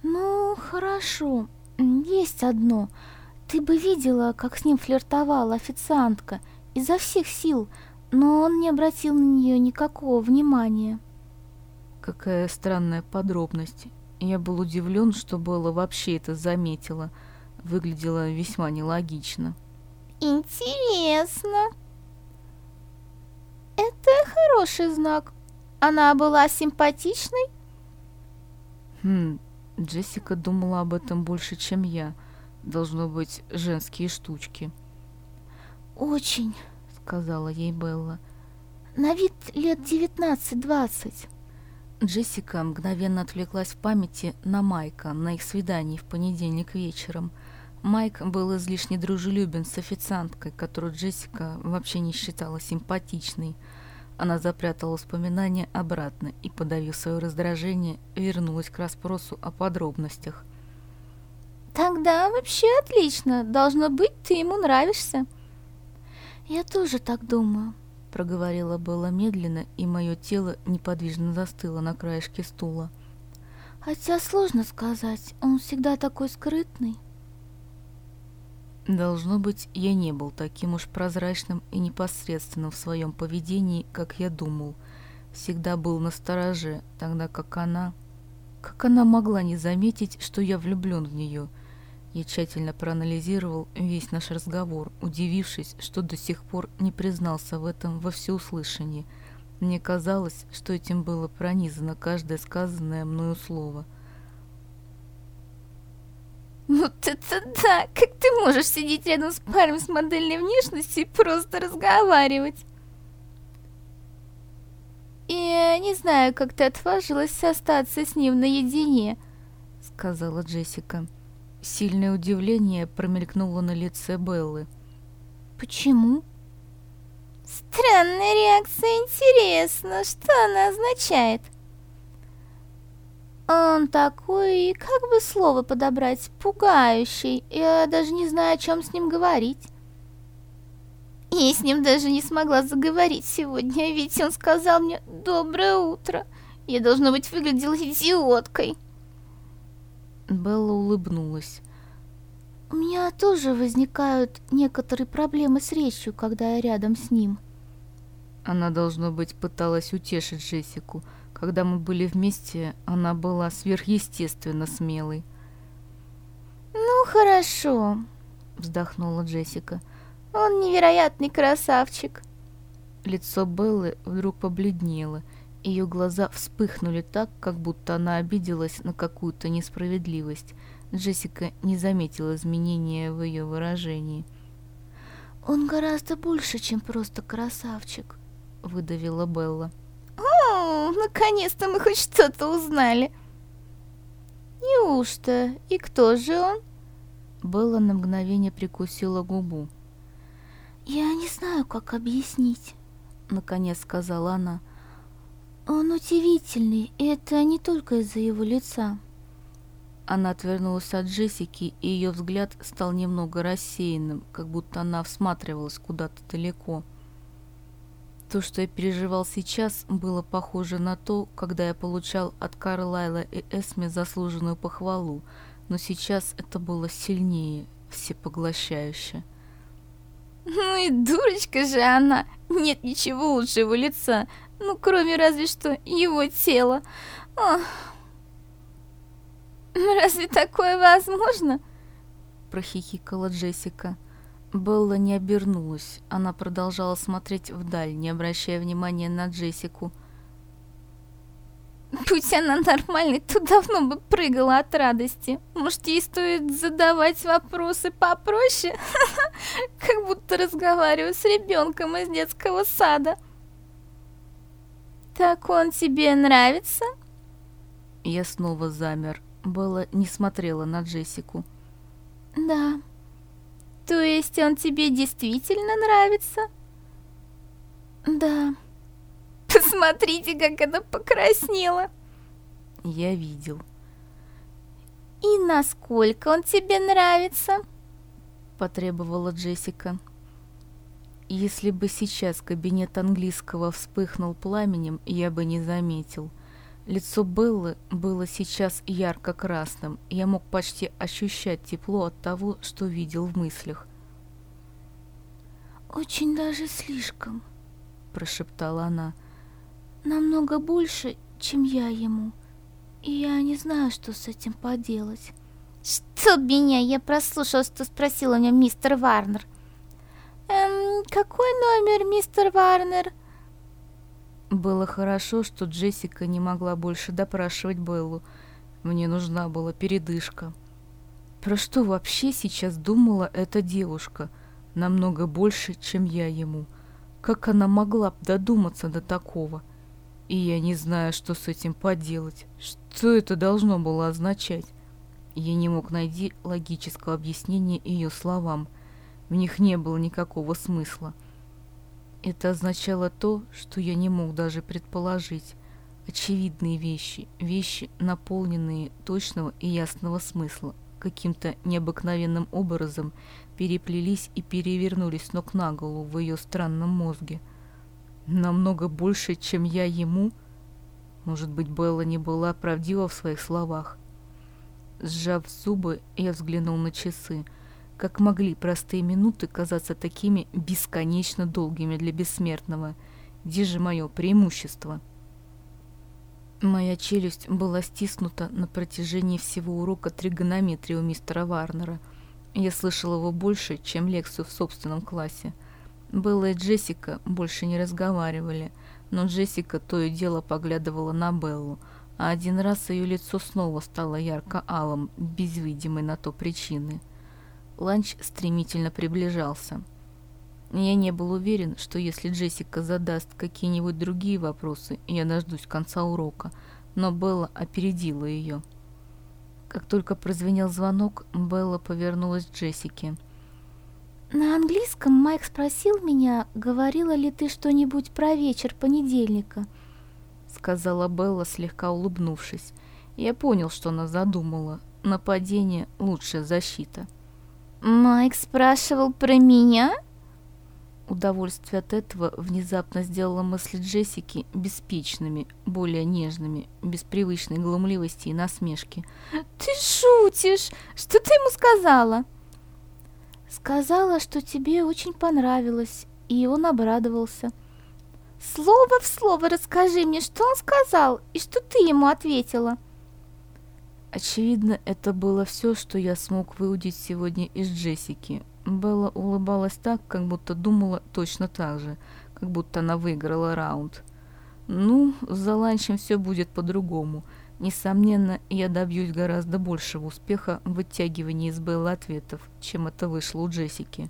Ну, хорошо. Есть одно. Ты бы видела, как с ним флиртовала официантка изо всех сил, но он не обратил на нее никакого внимания. Какая странная подробность. Я был удивлен, что Белла вообще это заметила. Выглядело весьма нелогично. Интересно. Это хороший знак. Она была симпатичной? Хм, Джессика думала об этом больше, чем я. Должно быть, женские штучки. «Очень», — сказала ей Белла. «На вид лет девятнадцать-двадцать». Джессика мгновенно отвлеклась в памяти на Майка на их свидании в понедельник вечером. Майк был излишне дружелюбен с официанткой, которую Джессика вообще не считала симпатичной. Она запрятала воспоминания обратно и, подавив свое раздражение, вернулась к расспросу о подробностях. «Тогда вообще отлично. Должно быть, ты ему нравишься». «Я тоже так думаю», — проговорила Белла медленно, и мое тело неподвижно застыло на краешке стула. «Хотя сложно сказать, он всегда такой скрытный». Должно быть, я не был таким уж прозрачным и непосредственным в своем поведении, как я думал. Всегда был на стороже, тогда как она... Как она могла не заметить, что я влюблен в нее? Я тщательно проанализировал весь наш разговор, удивившись, что до сих пор не признался в этом во всеуслышание. Мне казалось, что этим было пронизано каждое сказанное мною слово – вот это да! Как ты можешь сидеть рядом с парнем с модельной внешностью и просто разговаривать? Я не знаю, как ты отважилась остаться с ним наедине, сказала Джессика. Сильное удивление промелькнуло на лице Беллы. Почему? Странная реакция, интересно, что она означает? Он такой, как бы слово подобрать, пугающий. Я даже не знаю, о чем с ним говорить. Я с ним даже не смогла заговорить сегодня, ведь он сказал мне «доброе утро». Я, должно быть, выглядела идиоткой. Белла улыбнулась. У меня тоже возникают некоторые проблемы с речью, когда я рядом с ним. Она, должно быть, пыталась утешить Джессику, когда мы были вместе, она была сверхъестественно смелой. «Ну, хорошо», — вздохнула Джессика. «Он невероятный красавчик». Лицо Беллы вдруг побледнело, ее глаза вспыхнули так, как будто она обиделась на какую-то несправедливость. Джессика не заметила изменения в ее выражении. «Он гораздо больше, чем просто красавчик», — выдавила Белла. «О, наконец-то мы хоть что-то узнали!» «Неужто? И кто же он?» Белла на мгновение прикусила губу. «Я не знаю, как объяснить», — наконец сказала она. «Он удивительный, и это не только из-за его лица». Она отвернулась от Джессики, и ее взгляд стал немного рассеянным, как будто она всматривалась куда-то далеко. То, что я переживал сейчас, было похоже на то, когда я получал от Карлайла и Эсми заслуженную похвалу, но сейчас это было сильнее, всепоглощающе. Ну и дурочка же она! Нет ничего лучше его лица, ну кроме разве что его тела. Ох. Разве такое возможно? Прохихикала Джессика. Белла не обернулась. Она продолжала смотреть вдаль, не обращая внимания на Джессику. Будь она нормальной, то давно бы прыгала от радости. Может, ей стоит задавать вопросы попроще? Как будто разговариваю с ребенком из детского сада. Так он тебе нравится? Я снова замер. Белла не смотрела на Джессику. Да, то есть он тебе действительно нравится? Да. Посмотрите, как она покраснела. Я видел. И насколько он тебе нравится? Потребовала Джессика. Если бы сейчас кабинет английского вспыхнул пламенем, я бы не заметил. Лицо Беллы было сейчас ярко-красным, я мог почти ощущать тепло от того, что видел в мыслях. «Очень даже слишком», — прошептала она. «Намного больше, чем я ему, и я не знаю, что с этим поделать». «Что меня? Я прослушала, что спросил у меня мистер Варнер». «Эм, какой номер, мистер Варнер?» Было хорошо, что Джессика не могла больше допрашивать Беллу. Мне нужна была передышка. Про что вообще сейчас думала эта девушка? Намного больше, чем я ему. Как она могла додуматься до такого? И я не знаю, что с этим поделать. Что это должно было означать? Я не мог найти логического объяснения ее словам. В них не было никакого смысла. Это означало то, что я не мог даже предположить. Очевидные вещи, вещи, наполненные точного и ясного смысла, каким-то необыкновенным образом переплелись и перевернулись ног на голову в ее странном мозге. Намного больше, чем я ему. Может быть, Белла не была правдива в своих словах. Сжав зубы, я взглянул на часы. Как могли простые минуты казаться такими бесконечно долгими для бессмертного? Где же мое преимущество? Моя челюсть была стиснута на протяжении всего урока тригонометрии у мистера Варнера. Я слышал его больше, чем лекцию в собственном классе. Белла и Джессика больше не разговаривали, но Джессика то и дело поглядывала на Беллу, а один раз ее лицо снова стало ярко-алым, без видимой на то причины. Ланч стремительно приближался. Я не был уверен, что если Джессика задаст какие-нибудь другие вопросы, я дождусь конца урока, но Белла опередила ее. Как только прозвенел звонок, Белла повернулась к Джессике. «На английском Майк спросил меня, говорила ли ты что-нибудь про вечер понедельника?» Сказала Белла, слегка улыбнувшись. Я понял, что она задумала. Нападение – лучшая защита. «Майк спрашивал про меня?» Удовольствие от этого внезапно сделало мысли Джессики беспечными, более нежными, без привычной глумливости и насмешки. «Ты шутишь! Что ты ему сказала?» «Сказала, что тебе очень понравилось, и он обрадовался». «Слово в слово расскажи мне, что он сказал, и что ты ему ответила?» Очевидно, это было все, что я смог выудить сегодня из Джессики, Белла улыбалась так, как будто думала точно так же, как будто она выиграла раунд. Ну, за ланчем все будет по-другому. Несомненно, я добьюсь гораздо большего успеха в вытягивании из Беллы ответов, чем это вышло у Джессики.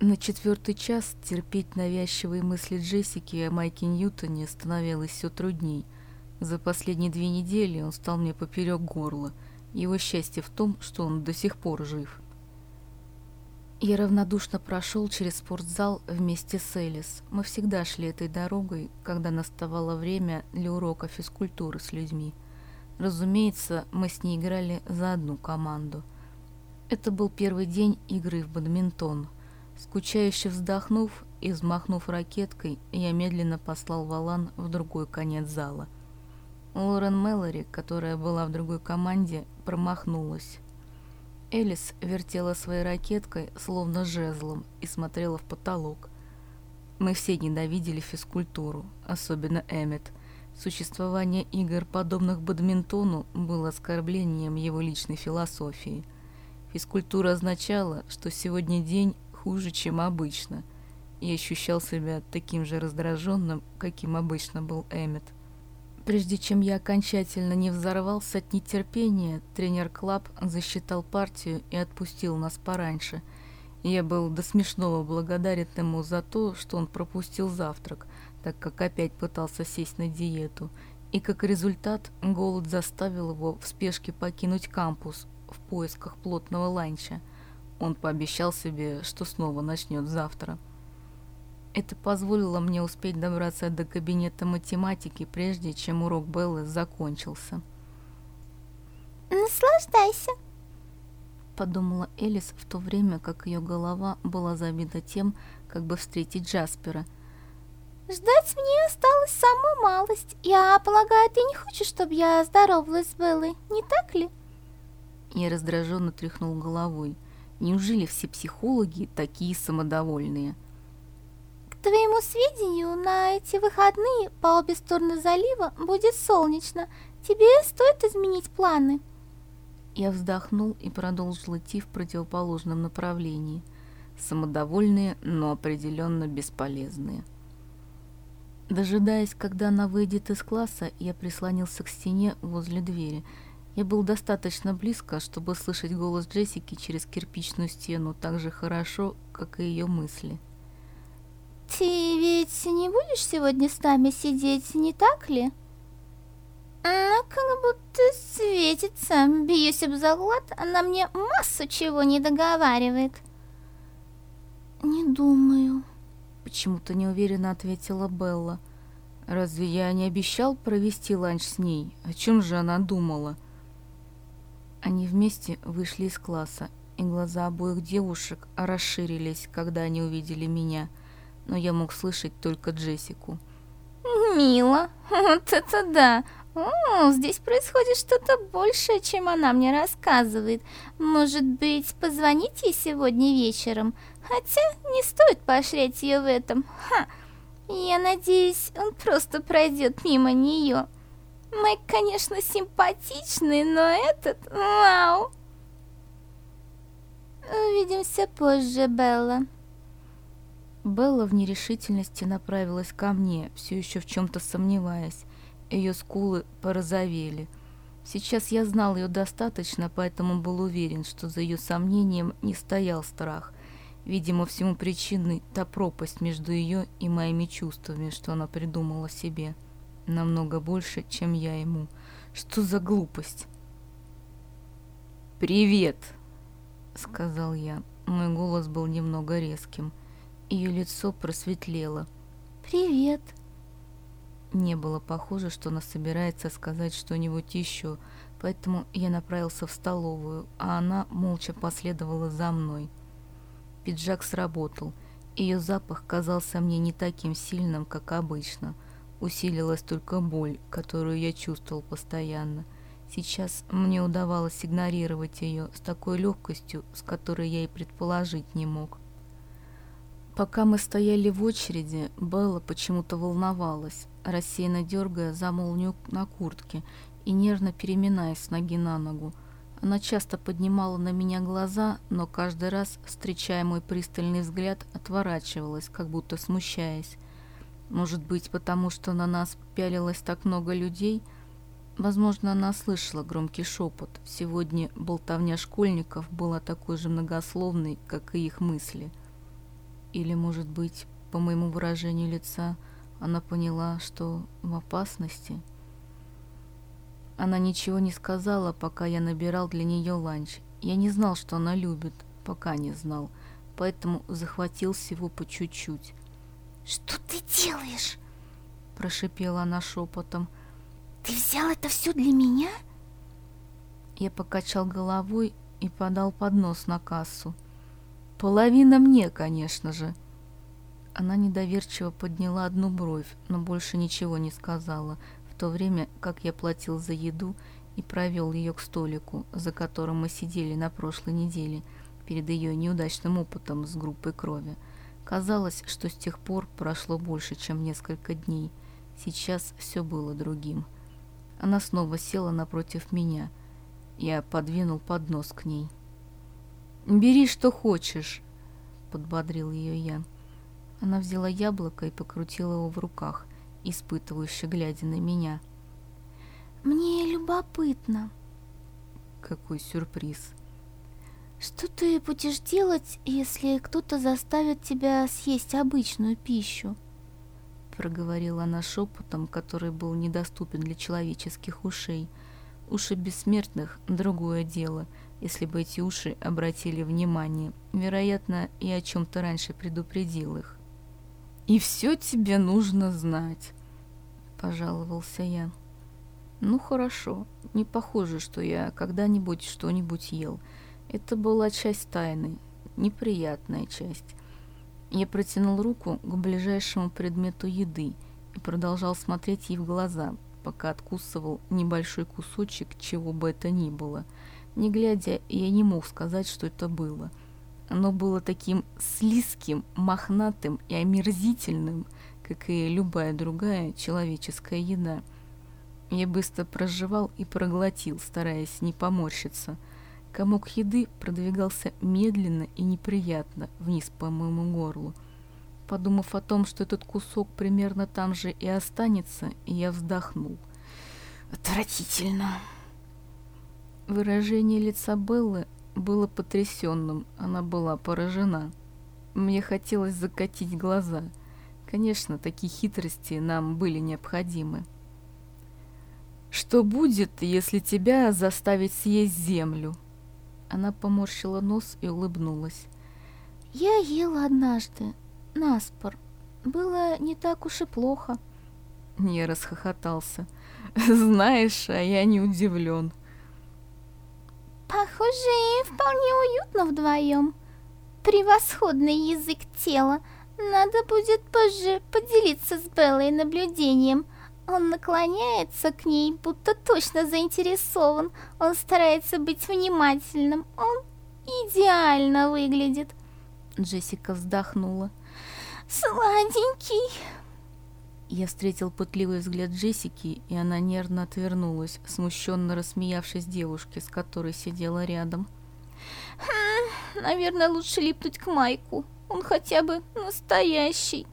На четвертый час терпеть навязчивые мысли Джессики о Майке Ньютоне становилось все трудней. За последние две недели он стал мне поперек горла. Его счастье в том, что он до сих пор жив. Я равнодушно прошел через спортзал вместе с Элис. Мы всегда шли этой дорогой, когда наставало время для урока физкультуры с людьми. Разумеется, мы с ней играли за одну команду. Это был первый день игры в бадминтон. Скучающе вздохнув и взмахнув ракеткой, я медленно послал валан в другой конец зала. Лорен Мэлори, которая была в другой команде, промахнулась. Элис вертела своей ракеткой, словно жезлом, и смотрела в потолок. Мы все ненавидели физкультуру, особенно Эммет. Существование игр, подобных бадминтону, было оскорблением его личной философии. Физкультура означала, что сегодня день хуже, чем обычно, и ощущал себя таким же раздраженным, каким обычно был Эммет. Прежде чем я окончательно не взорвался от нетерпения, тренер Клаб засчитал партию и отпустил нас пораньше. Я был до смешного благодарен ему за то, что он пропустил завтрак, так как опять пытался сесть на диету. И как результат, голод заставил его в спешке покинуть кампус в поисках плотного ланча. Он пообещал себе, что снова начнет завтра. Это позволило мне успеть добраться до кабинета математики, прежде чем урок Беллы закончился. «Наслаждайся», — подумала Элис в то время, как ее голова была забита тем, как бы встретить Джаспера. «Ждать мне осталось самую малость. Я полагаю, ты не хочешь, чтобы я здоровалась с Беллой, не так ли?» Я раздраженно тряхнул головой. Неужели все психологи такие самодовольные?» Твоему сведению, на эти выходные по обе стороны залива будет солнечно. Тебе стоит изменить планы. Я вздохнул и продолжил идти в противоположном направлении. Самодовольные, но определенно бесполезные. Дожидаясь, когда она выйдет из класса, я прислонился к стене возле двери. Я был достаточно близко, чтобы слышать голос Джессики через кирпичную стену так же хорошо, как и ее мысли. Ты ведь не будешь сегодня с нами сидеть, не так ли? Она как будто светится, бьюсь об заклад, она мне массу чего не договаривает. Не думаю, Почему-то неуверенно ответила Белла. Разве я не обещал провести ланч с ней? О чем же она думала? Они вместе вышли из класса, и глаза обоих девушек расширились, когда они увидели меня, но я мог слышать только Джессику. «Мило, вот это да! О, здесь происходит что-то большее, чем она мне рассказывает. Может быть, позвонить ей сегодня вечером? Хотя не стоит поощрять ее в этом. Ха! Я надеюсь, он просто пройдет мимо нее. Майк, конечно, симпатичный, но этот... Вау! Увидимся позже, Белла. Белла в нерешительности направилась ко мне, все еще в чем-то сомневаясь. Ее скулы порозовели. Сейчас я знал ее достаточно, поэтому был уверен, что за ее сомнением не стоял страх. Видимо, всему причиной та пропасть между ее и моими чувствами, что она придумала себе. Намного больше, чем я ему. Что за глупость? «Привет!» сказал я. Мой голос был немного резким. Ее лицо просветлело. «Привет!» Не было похоже, что она собирается сказать что-нибудь еще, поэтому я направился в столовую, а она молча последовала за мной. Пиджак сработал. Ее запах казался мне не таким сильным, как обычно. Усилилась только боль, которую я чувствовал постоянно – Сейчас мне удавалось игнорировать ее с такой легкостью, с которой я и предположить не мог. Пока мы стояли в очереди, Белла почему-то волновалась, рассеянно дергая за молнию на куртке и нервно переминаясь с ноги на ногу. Она часто поднимала на меня глаза, но каждый раз, встречая мой пристальный взгляд, отворачивалась, как будто смущаясь. Может быть, потому что на нас пялилось так много людей – Возможно, она слышала громкий шепот. Сегодня болтовня школьников была такой же многословной, как и их мысли. Или, может быть, по моему выражению лица, она поняла, что в опасности. Она ничего не сказала, пока я набирал для нее ланч. Я не знал, что она любит, пока не знал, поэтому захватил всего по чуть-чуть. «Что ты делаешь?» – прошипела она шепотом – ты взял это все для меня? Я покачал головой и подал поднос на кассу. Половина мне, конечно же. Она недоверчиво подняла одну бровь, но больше ничего не сказала, в то время как я платил за еду и провел ее к столику, за которым мы сидели на прошлой неделе, перед ее неудачным опытом с группой крови. Казалось, что с тех пор прошло больше, чем несколько дней. Сейчас все было другим. Она снова села напротив меня. Я подвинул поднос к ней. «Бери, что хочешь», — подбодрил ее я. Она взяла яблоко и покрутила его в руках, испытывающе глядя на меня. «Мне любопытно». «Какой сюрприз!» «Что ты будешь делать, если кто-то заставит тебя съесть обычную пищу?» проговорила она шепотом, который был недоступен для человеческих ушей. Уши бессмертных – другое дело, если бы эти уши обратили внимание. Вероятно, я о чем-то раньше предупредил их. «И все тебе нужно знать», – пожаловался я. «Ну хорошо, не похоже, что я когда-нибудь что-нибудь ел. Это была часть тайны, неприятная часть. Я протянул руку к ближайшему предмету еды и продолжал смотреть ей в глаза, пока откусывал небольшой кусочек, чего бы это ни было. Не глядя, я не мог сказать, что это было. Оно было таким слизким, мохнатым и омерзительным, как и любая другая человеческая еда. Я быстро прожевал и проглотил, стараясь не поморщиться – Комок еды продвигался медленно и неприятно вниз по моему горлу. Подумав о том, что этот кусок примерно там же и останется, я вздохнул. Отвратительно. Выражение лица Беллы было потрясенным, она была поражена. Мне хотелось закатить глаза. Конечно, такие хитрости нам были необходимы. Что будет, если тебя заставить съесть землю? Она поморщила нос и улыбнулась. «Я ела однажды, наспор, было не так уж и плохо. Не расхохотался. Знаешь, а я не удивлен. Похоже, им вполне уютно вдвоем. Превосходный язык тела. Надо будет позже поделиться с Беллой наблюдением. Он наклоняется к ней, будто точно заинтересован. Он старается быть внимательным. Он идеально выглядит. Джессика вздохнула. Сладенький. Я встретил пытливый взгляд Джессики, и она нервно отвернулась, смущенно рассмеявшись девушке, с которой сидела рядом. Хм, наверное, лучше липнуть к Майку. Он хотя бы настоящий.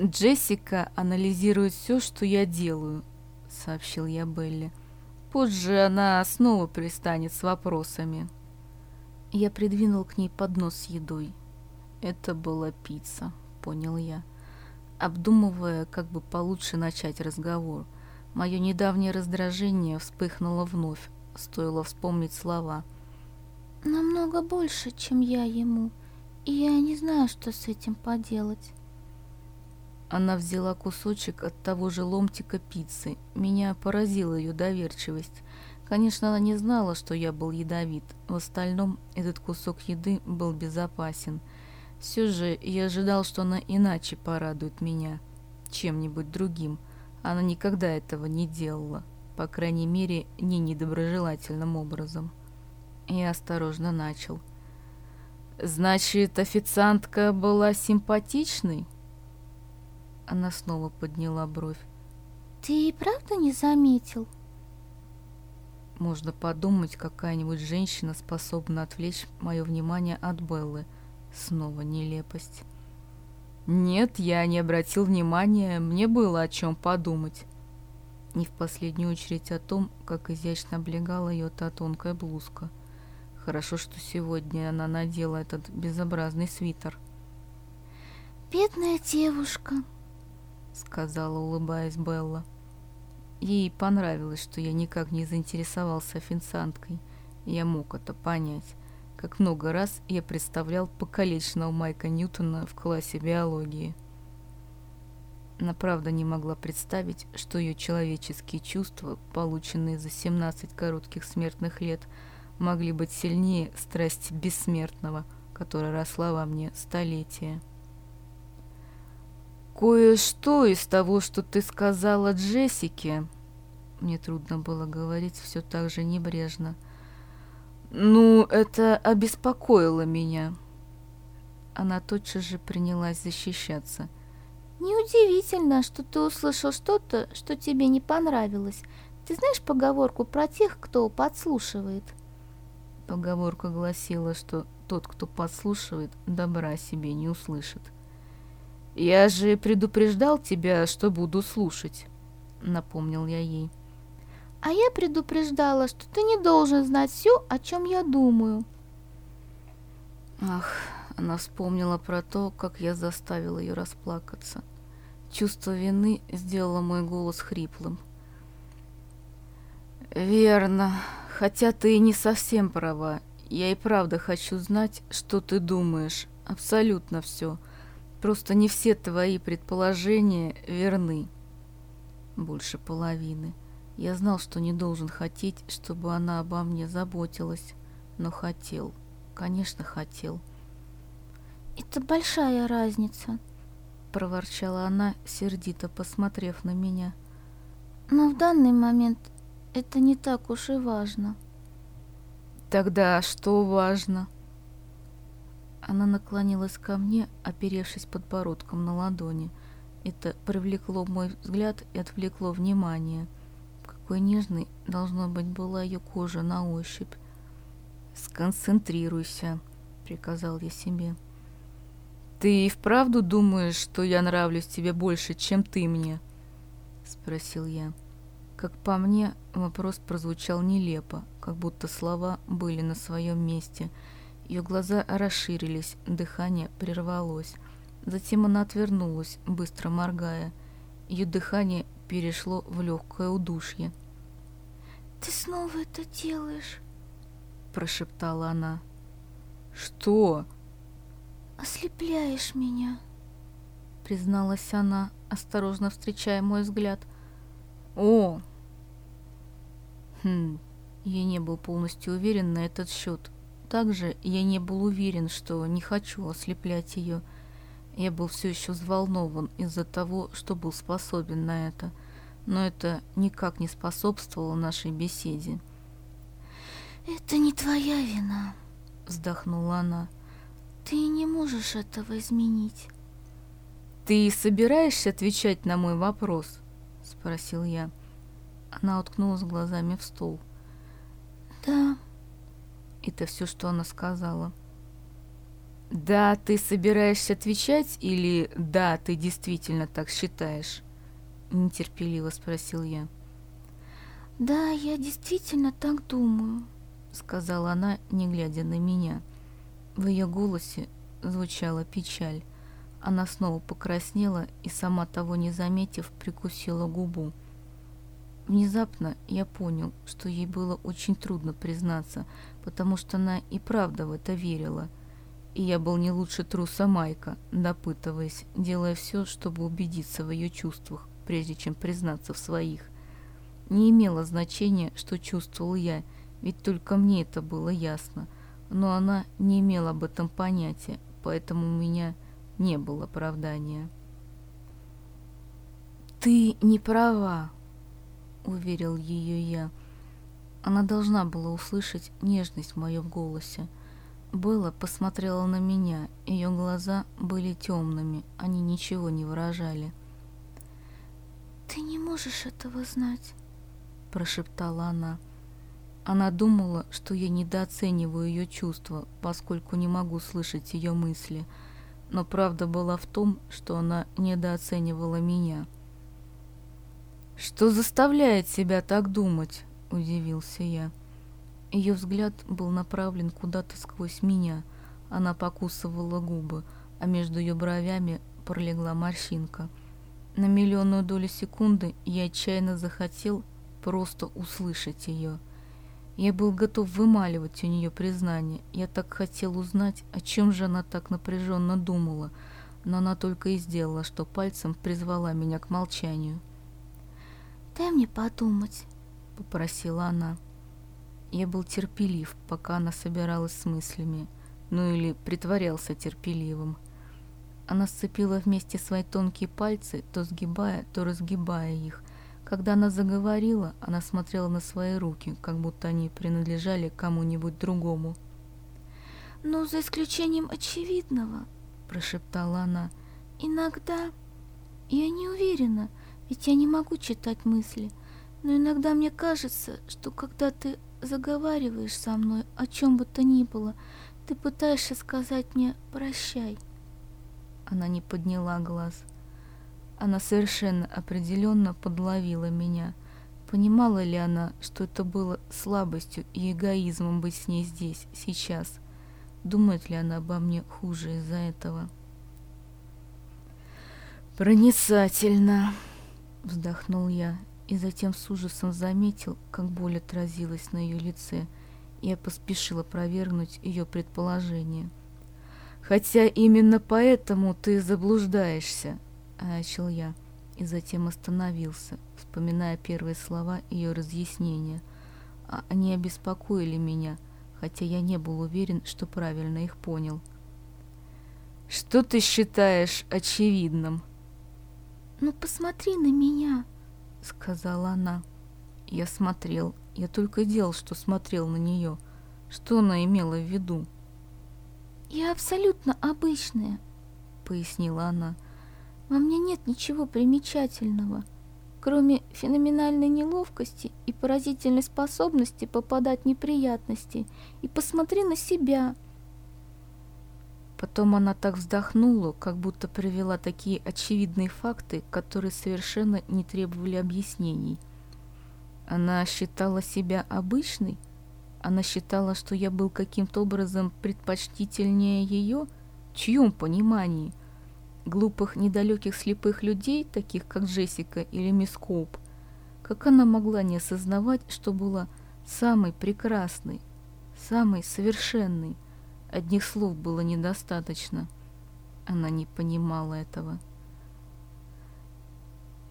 Джессика анализирует все, что я делаю, сообщил я Белли. Позже она снова пристанет с вопросами. Я придвинул к ней поднос с едой. Это была пицца, понял я обдумывая, как бы получше начать разговор. Мое недавнее раздражение вспыхнуло вновь, стоило вспомнить слова. «Намного больше, чем я ему, и я не знаю, что с этим поделать». Она взяла кусочек от того же ломтика пиццы. Меня поразила ее доверчивость. Конечно, она не знала, что я был ядовит. В остальном этот кусок еды был безопасен – все же я ожидал, что она иначе порадует меня, чем-нибудь другим. Она никогда этого не делала, по крайней мере, не недоброжелательным образом. Я осторожно начал. «Значит, официантка была симпатичной?» Она снова подняла бровь. «Ты и правда не заметил?» Можно подумать, какая-нибудь женщина способна отвлечь мое внимание от Беллы – Снова нелепость. Нет, я не обратил внимания, мне было о чем подумать. Не в последнюю очередь о том, как изящно облегала ее та тонкая блузка. Хорошо, что сегодня она надела этот безобразный свитер. «Бедная девушка», — сказала, улыбаясь Белла. Ей понравилось, что я никак не заинтересовался официанткой. Я мог это понять как много раз я представлял покалеченного Майка Ньютона в классе биологии. Она правда не могла представить, что ее человеческие чувства, полученные за 17 коротких смертных лет, могли быть сильнее страсти бессмертного, которая росла во мне столетия. «Кое-что из того, что ты сказала Джессике...» Мне трудно было говорить все так же небрежно – ну, это обеспокоило меня. Она тотчас же принялась защищаться. Неудивительно, что ты услышал что-то, что тебе не понравилось. Ты знаешь поговорку про тех, кто подслушивает? Поговорка гласила, что тот, кто подслушивает, добра себе не услышит. «Я же предупреждал тебя, что буду слушать», — напомнил я ей. А я предупреждала, что ты не должен знать все, о чем я думаю. Ах, она вспомнила про то, как я заставила ее расплакаться. Чувство вины сделало мой голос хриплым. «Верно, хотя ты и не совсем права. Я и правда хочу знать, что ты думаешь. Абсолютно все. Просто не все твои предположения верны. Больше половины. Я знал, что не должен хотеть, чтобы она обо мне заботилась, но хотел, конечно, хотел. «Это большая разница», — проворчала она, сердито посмотрев на меня. «Но в данный момент это не так уж и важно». «Тогда что важно?» Она наклонилась ко мне, оперевшись подбородком на ладони. Это привлекло мой взгляд и отвлекло внимание — какой нежной должно быть была ее кожа на ощупь. «Сконцентрируйся», — приказал я себе. «Ты и вправду думаешь, что я нравлюсь тебе больше, чем ты мне?» — спросил я. Как по мне, вопрос прозвучал нелепо, как будто слова были на своем месте. Ее глаза расширились, дыхание прервалось. Затем она отвернулась, быстро моргая. Ее дыхание перешло в легкое удушье. «Ты снова это делаешь?» – прошептала она. «Что?» «Ослепляешь меня». призналась она, осторожно встречая мой взгляд. О! Хм, я не был полностью уверен на этот счет. Также я не был уверен, что не хочу ослеплять ее. Я был все еще взволнован из-за того, что был способен на это, но это никак не способствовало нашей беседе. «Это не твоя вина», — вздохнула она. «Ты не можешь этого изменить». «Ты собираешься отвечать на мой вопрос?» — спросил я. Она уткнулась глазами в стол. «Да». Это все, что она сказала. «Да, ты собираешься отвечать или «да, ты действительно так считаешь»?» Нетерпеливо спросил я. «Да, я действительно так думаю», — сказала она, не глядя на меня. В ее голосе звучала печаль. Она снова покраснела и, сама того не заметив, прикусила губу. Внезапно я понял, что ей было очень трудно признаться, потому что она и правда в это верила. И я был не лучше труса Майка, допытываясь, делая все, чтобы убедиться в ее чувствах, прежде чем признаться в своих. Не имело значения, что чувствовал я, ведь только мне это было ясно. Но она не имела об этом понятия, поэтому у меня не было оправдания. «Ты не права», — уверил ее я. Она должна была услышать нежность в моем голосе. Белла посмотрела на меня, ее глаза были темными, они ничего не выражали. «Ты не можешь этого знать», — прошептала она. Она думала, что я недооцениваю ее чувства, поскольку не могу слышать ее мысли, но правда была в том, что она недооценивала меня. «Что заставляет себя так думать?» – удивился я. Ее взгляд был направлен куда-то сквозь меня. Она покусывала губы, а между ее бровями пролегла морщинка. На миллионную долю секунды я отчаянно захотел просто услышать ее – я был готов вымаливать у нее признание. Я так хотел узнать, о чем же она так напряженно думала, но она только и сделала, что пальцем призвала меня к молчанию. «Дай мне подумать», — попросила она. Я был терпелив, пока она собиралась с мыслями, ну или притворялся терпеливым. Она сцепила вместе свои тонкие пальцы, то сгибая, то разгибая их, когда она заговорила, она смотрела на свои руки, как будто они принадлежали кому-нибудь другому. «Ну, за исключением очевидного», – прошептала она, – «иногда...» «Я не уверена, ведь я не могу читать мысли, но иногда мне кажется, что когда ты заговариваешь со мной о чем бы то ни было, ты пытаешься сказать мне «прощай». Она не подняла глаз. Она совершенно определенно подловила меня. Понимала ли она, что это было слабостью и эгоизмом быть с ней здесь, сейчас? Думает ли она обо мне хуже из-за этого? «Проницательно!» — вздохнул я, и затем с ужасом заметил, как боль отразилась на ее лице. Я поспешила провернуть ее предположение. «Хотя именно поэтому ты заблуждаешься», начал я, и затем остановился, вспоминая первые слова ее разъяснения. А они обеспокоили меня, хотя я не был уверен, что правильно их понял. «Что ты считаешь очевидным?» «Ну, посмотри на меня», — сказала она. Я смотрел, я только делал, что смотрел на нее. Что она имела в виду? «Я абсолютно обычная», — пояснила она. Во мне нет ничего примечательного, кроме феноменальной неловкости и поразительной способности попадать в неприятности. И посмотри на себя. Потом она так вздохнула, как будто привела такие очевидные факты, которые совершенно не требовали объяснений. Она считала себя обычной? Она считала, что я был каким-то образом предпочтительнее ее? Чьем понимании? глупых, недалеких, слепых людей, таких как Джессика или мисс Коуп, как она могла не осознавать, что была самой прекрасной, самой совершенной? Одних слов было недостаточно. Она не понимала этого.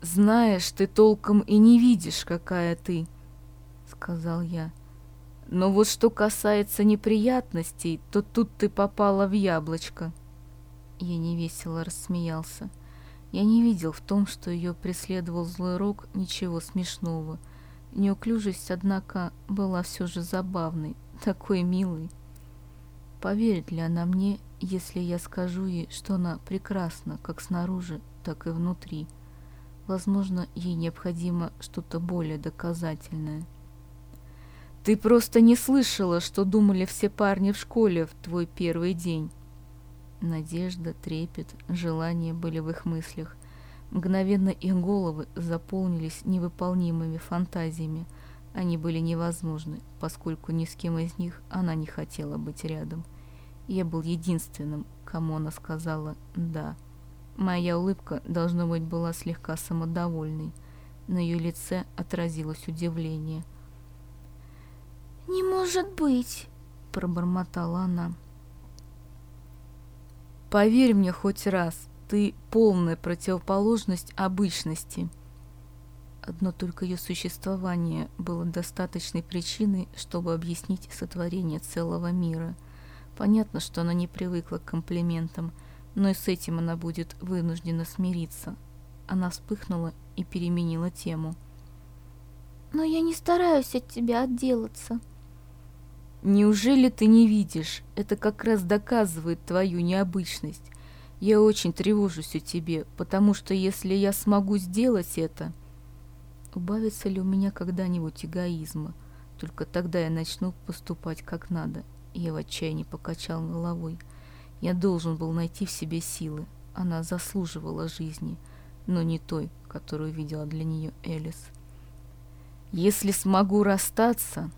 Знаешь, ты толком и не видишь, какая ты, сказал я. Но вот что касается неприятностей, то тут ты попала в яблочко. Я невесело рассмеялся. Я не видел в том, что ее преследовал злой рок, ничего смешного. Неуклюжесть, однако, была все же забавной, такой милой. Поверит ли она мне, если я скажу ей, что она прекрасна как снаружи, так и внутри? Возможно, ей необходимо что-то более доказательное. Ты просто не слышала, что думали все парни в школе в твой первый день. Надежда, трепет, желание были в их мыслях. Мгновенно их головы заполнились невыполнимыми фантазиями. Они были невозможны, поскольку ни с кем из них она не хотела быть рядом. Я был единственным, кому она сказала «да». Моя улыбка, должно быть, была слегка самодовольной. На ее лице отразилось удивление. «Не может быть!» – пробормотала она. Поверь мне хоть раз, ты полная противоположность обычности. Одно только ее существование было достаточной причиной, чтобы объяснить сотворение целого мира. Понятно, что она не привыкла к комплиментам, но и с этим она будет вынуждена смириться. Она вспыхнула и переменила тему. «Но я не стараюсь от тебя отделаться», Неужели ты не видишь? Это как раз доказывает твою необычность. Я очень тревожусь о тебе, потому что если я смогу сделать это, убавится ли у меня когда-нибудь эгоизма? Только тогда я начну поступать как надо. Я в отчаянии покачал головой. Я должен был найти в себе силы. Она заслуживала жизни, но не той, которую видела для нее Элис. Если смогу расстаться,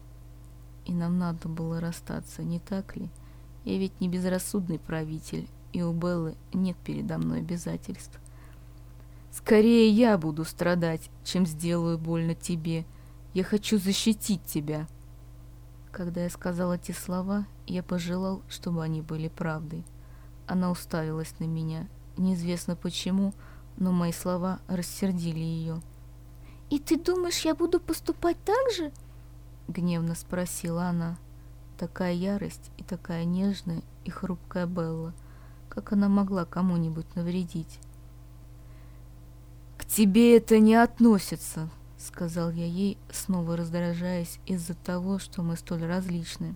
и нам надо было расстаться, не так ли? Я ведь не безрассудный правитель, и у Беллы нет передо мной обязательств. Скорее я буду страдать, чем сделаю больно тебе. Я хочу защитить тебя. Когда я сказал эти слова, я пожелал, чтобы они были правдой. Она уставилась на меня. Неизвестно почему, но мои слова рассердили ее. «И ты думаешь, я буду поступать так же?» — гневно спросила она. Такая ярость и такая нежная и хрупкая Белла. Как она могла кому-нибудь навредить? «К тебе это не относится», — сказал я ей, снова раздражаясь из-за того, что мы столь различны.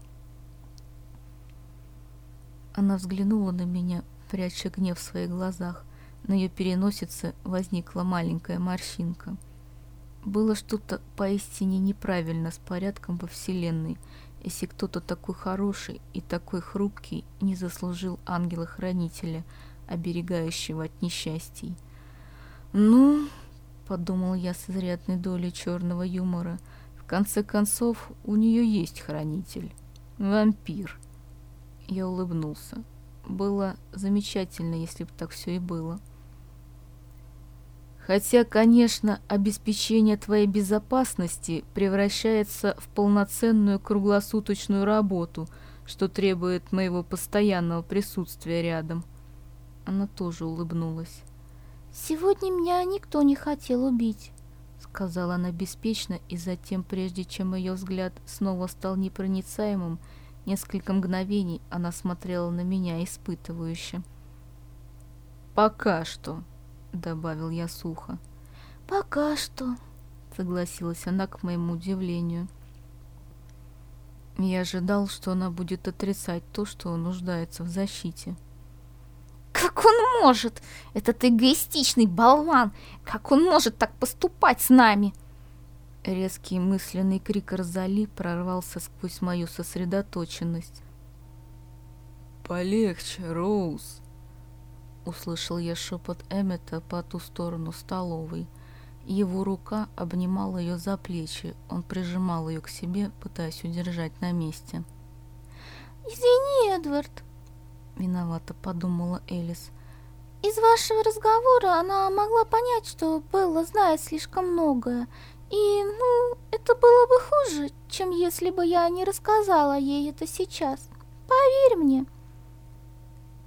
Она взглянула на меня, пряча гнев в своих глазах. На ее переносице возникла маленькая морщинка — было что-то поистине неправильно с порядком во Вселенной, если кто-то такой хороший и такой хрупкий не заслужил ангела-хранителя, оберегающего от несчастий. «Ну, — подумал я с изрядной долей черного юмора, — в конце концов у нее есть хранитель. Вампир». Я улыбнулся. Было замечательно, если бы так все и было. — Хотя, конечно, обеспечение твоей безопасности превращается в полноценную круглосуточную работу, что требует моего постоянного присутствия рядом. Она тоже улыбнулась. «Сегодня меня никто не хотел убить», — сказала она беспечно, и затем, прежде чем ее взгляд снова стал непроницаемым, несколько мгновений она смотрела на меня испытывающе. «Пока что», добавил я сухо. Пока что, согласилась она к моему удивлению. Я ожидал, что она будет отрицать то, что нуждается в защите. Как он может? Этот эгоистичный болван! Как он может так поступать с нами? Резкий мысленный крик Розали прорвался сквозь мою сосредоточенность. «Полегче, Роуз!» услышал я шепот Эммета по ту сторону столовой. Его рука обнимала ее за плечи, он прижимал ее к себе, пытаясь удержать на месте. «Извини, Эдвард», — виновато подумала Элис. «Из вашего разговора она могла понять, что Белла знает слишком многое, и, ну, это было бы хуже, чем если бы я не рассказала ей это сейчас. Поверь мне».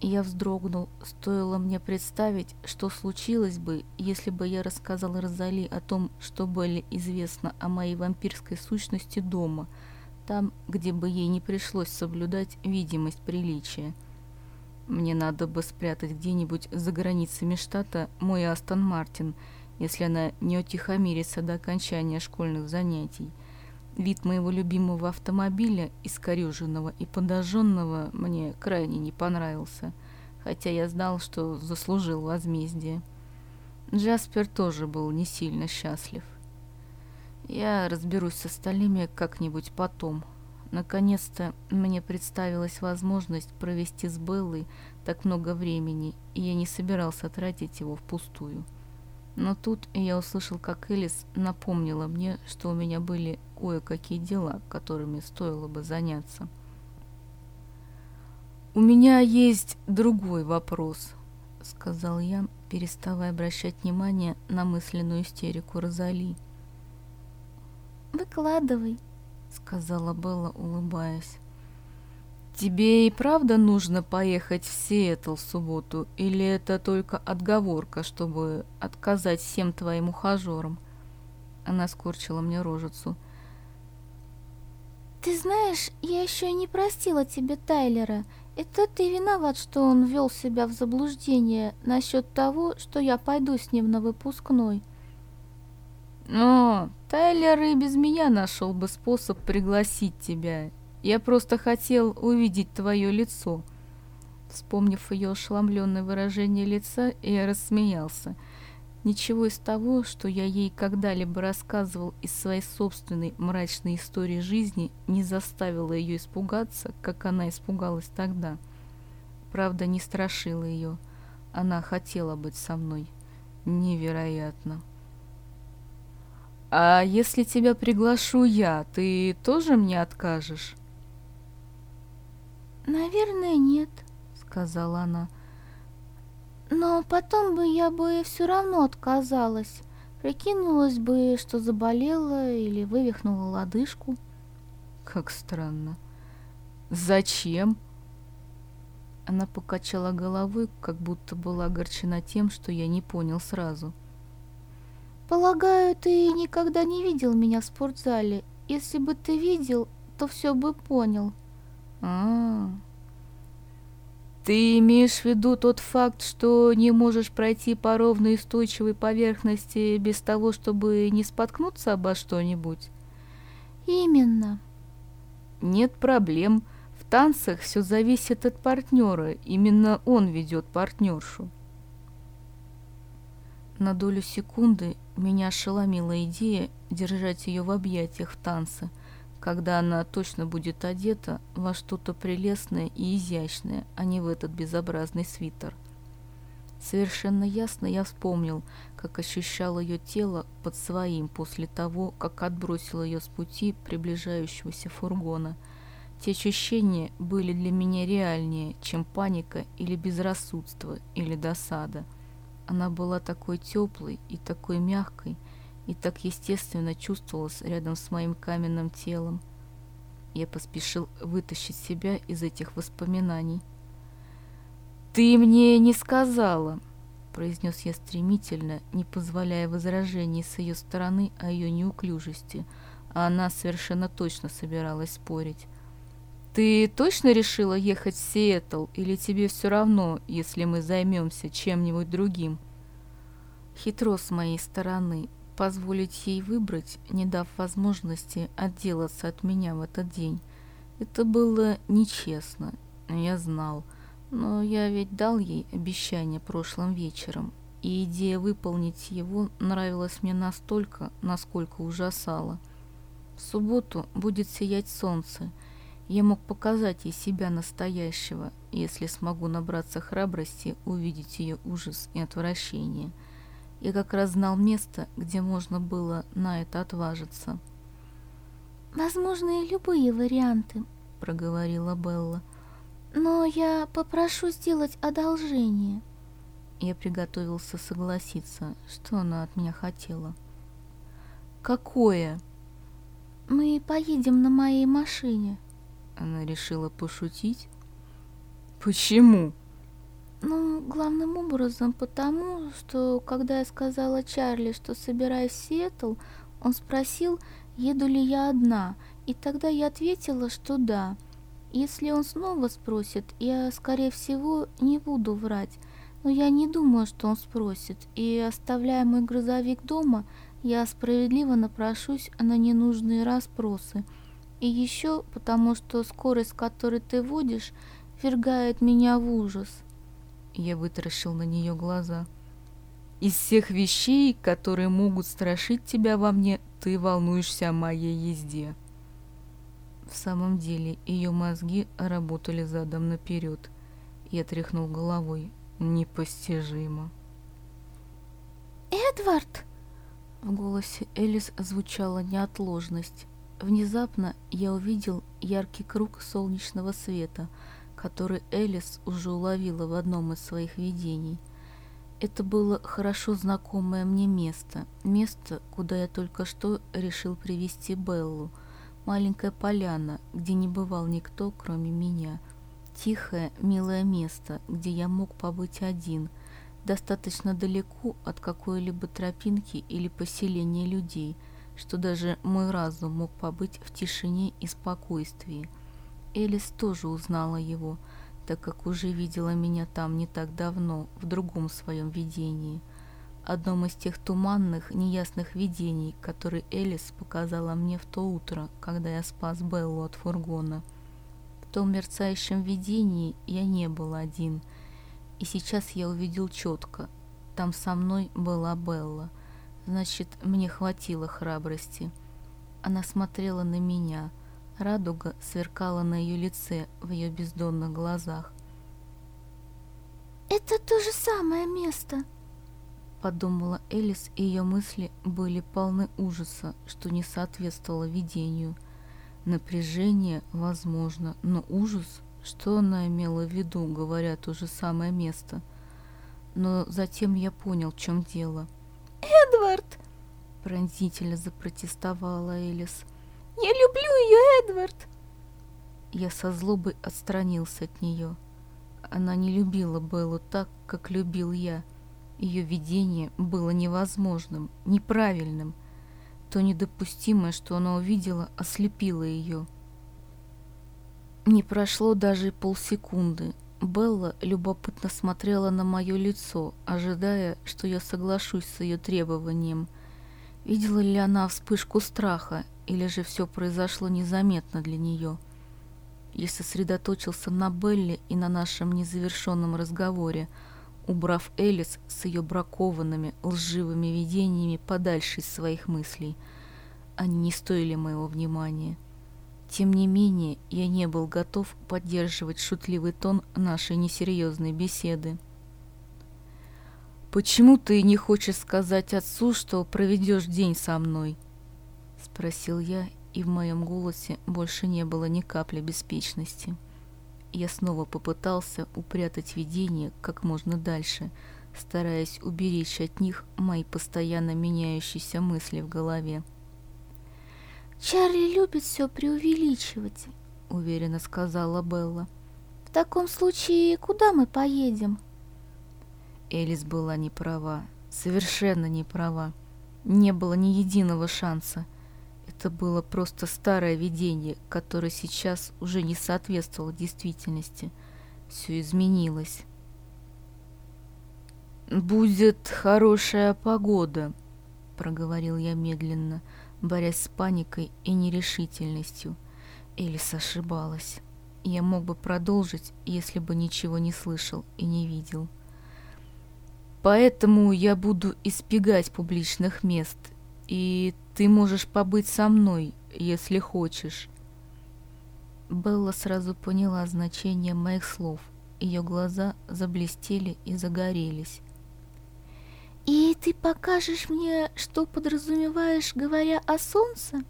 Я вздрогнул, стоило мне представить, что случилось бы, если бы я рассказал Розали о том, что Белли известно о моей вампирской сущности дома, там, где бы ей не пришлось соблюдать видимость приличия. Мне надо бы спрятать где-нибудь за границами штата мой Астон Мартин, если она не утихомирится до окончания школьных занятий. Вид моего любимого автомобиля, искореженного и подожженного, мне крайне не понравился, хотя я знал, что заслужил возмездие. Джаспер тоже был не сильно счастлив. Я разберусь с остальными как-нибудь потом. Наконец-то мне представилась возможность провести с Беллой так много времени, и я не собирался тратить его впустую. Но тут я услышал, как Элис напомнила мне, что у меня были кое-какие дела, которыми стоило бы заняться. «У меня есть другой вопрос», — сказал я, переставая обращать внимание на мысленную истерику Розали. «Выкладывай», — сказала Белла, улыбаясь. Тебе и правда нужно поехать в Сиэтл в субботу, или это только отговорка, чтобы отказать всем твоим ухажерам? Она скорчила мне рожицу. Ты знаешь, я еще и не простила тебе Тайлера. Это ты виноват, что он ввел себя в заблуждение насчет того, что я пойду с ним на выпускной. Но Тайлер и без меня нашел бы способ пригласить тебя, я просто хотел увидеть твое лицо». Вспомнив ее ошеломленное выражение лица, я рассмеялся. Ничего из того, что я ей когда-либо рассказывал из своей собственной мрачной истории жизни, не заставило ее испугаться, как она испугалась тогда. Правда, не страшила ее. Она хотела быть со мной. Невероятно. «А если тебя приглашу я, ты тоже мне откажешь?» «Наверное, нет», — сказала она. «Но потом бы я бы все равно отказалась. Прикинулась бы, что заболела или вывихнула лодыжку». «Как странно. Зачем?» Она покачала головой, как будто была огорчена тем, что я не понял сразу. «Полагаю, ты никогда не видел меня в спортзале. Если бы ты видел, то все бы понял». А, Ты имеешь в виду тот факт, что не можешь пройти по ровной устойчивой поверхности без того, чтобы не споткнуться обо что-нибудь? Именно. Нет проблем. В танцах все зависит от партнера. Именно он ведет партнершу. На долю секунды меня ошеломила идея держать ее в объятиях в танце – когда она точно будет одета во что-то прелестное и изящное, а не в этот безобразный свитер. Совершенно ясно я вспомнил, как ощущал ее тело под своим после того, как отбросил ее с пути приближающегося фургона. Те ощущения были для меня реальнее, чем паника или безрассудство, или досада. Она была такой теплой и такой мягкой, и так естественно чувствовалось рядом с моим каменным телом. Я поспешил вытащить себя из этих воспоминаний. «Ты мне не сказала!» — произнес я стремительно, не позволяя возражений с ее стороны о ее неуклюжести, а она совершенно точно собиралась спорить. «Ты точно решила ехать в Сиэтл, или тебе все равно, если мы займемся чем-нибудь другим?» Хитро с моей стороны, позволить ей выбрать, не дав возможности отделаться от меня в этот день. Это было нечестно, я знал, но я ведь дал ей обещание прошлым вечером, и идея выполнить его нравилась мне настолько, насколько ужасала. В субботу будет сиять солнце, я мог показать ей себя настоящего, если смогу набраться храбрости увидеть ее ужас и отвращение – я как раз знал место, где можно было на это отважиться. «Возможны любые варианты», — проговорила Белла. «Но я попрошу сделать одолжение». Я приготовился согласиться, что она от меня хотела. «Какое?» «Мы поедем на моей машине». Она решила пошутить. «Почему?» Ну, главным образом потому, что когда я сказала Чарли, что собираюсь в Сиэтл, он спросил, еду ли я одна, и тогда я ответила, что да. Если он снова спросит, я, скорее всего, не буду врать, но я не думаю, что он спросит, и, оставляя мой грузовик дома, я справедливо напрошусь на ненужные расспросы. И еще потому, что скорость, которой ты водишь, вергает меня в ужас. Я вытаращил на нее глаза. Из всех вещей, которые могут страшить тебя во мне, ты волнуешься о моей езде. В самом деле, ее мозги работали задом наперед. Я тряхнул головой. Непостижимо. «Эдвард!» В голосе Элис звучала неотложность. Внезапно я увидел яркий круг солнечного света — который Элис уже уловила в одном из своих видений. Это было хорошо знакомое мне место, место, куда я только что решил привести Беллу, маленькая поляна, где не бывал никто, кроме меня, тихое, милое место, где я мог побыть один, достаточно далеко от какой-либо тропинки или поселения людей, что даже мой разум мог побыть в тишине и спокойствии – Элис тоже узнала его, так как уже видела меня там не так давно, в другом своем видении. Одном из тех туманных, неясных видений, которые Элис показала мне в то утро, когда я спас Беллу от фургона. В том мерцающем видении я не был один, и сейчас я увидел четко. Там со мной была Белла. Значит, мне хватило храбрости. Она смотрела на меня — Радуга сверкала на ее лице, в ее бездонных глазах. «Это то же самое место», — подумала Элис, и ее мысли были полны ужаса, что не соответствовало видению. Напряжение, возможно, но ужас, что она имела в виду, говоря то же самое место. Но затем я понял, в чем дело. «Эдвард!» — пронзительно запротестовала Элис. Я люблю ее, Эдвард!» Я со злобой отстранился от нее. Она не любила Беллу так, как любил я. Ее видение было невозможным, неправильным. То недопустимое, что она увидела, ослепило ее. Не прошло даже полсекунды. Белла любопытно смотрела на мое лицо, ожидая, что я соглашусь с ее требованием. Видела ли она вспышку страха или же все произошло незаметно для нее. Я сосредоточился на Белле и на нашем незавершенном разговоре, убрав Элис с ее бракованными, лживыми видениями подальше из своих мыслей. Они не стоили моего внимания. Тем не менее, я не был готов поддерживать шутливый тон нашей несерьезной беседы. «Почему ты не хочешь сказать отцу, что проведешь день со мной?» — спросил я, и в моем голосе больше не было ни капли беспечности. Я снова попытался упрятать видение как можно дальше, стараясь уберечь от них мои постоянно меняющиеся мысли в голове. «Чарли любит все преувеличивать», — уверенно сказала Белла. «В таком случае куда мы поедем?» Элис была не права, совершенно не права. Не было ни единого шанса — это было просто старое видение, которое сейчас уже не соответствовало действительности. Все изменилось. «Будет хорошая погода», — проговорил я медленно, борясь с паникой и нерешительностью. Элис ошибалась. Я мог бы продолжить, если бы ничего не слышал и не видел. Поэтому я буду избегать публичных мест и ты можешь побыть со мной, если хочешь. Белла сразу поняла значение моих слов. Ее глаза заблестели и загорелись. «И ты покажешь мне, что подразумеваешь, говоря о солнце?»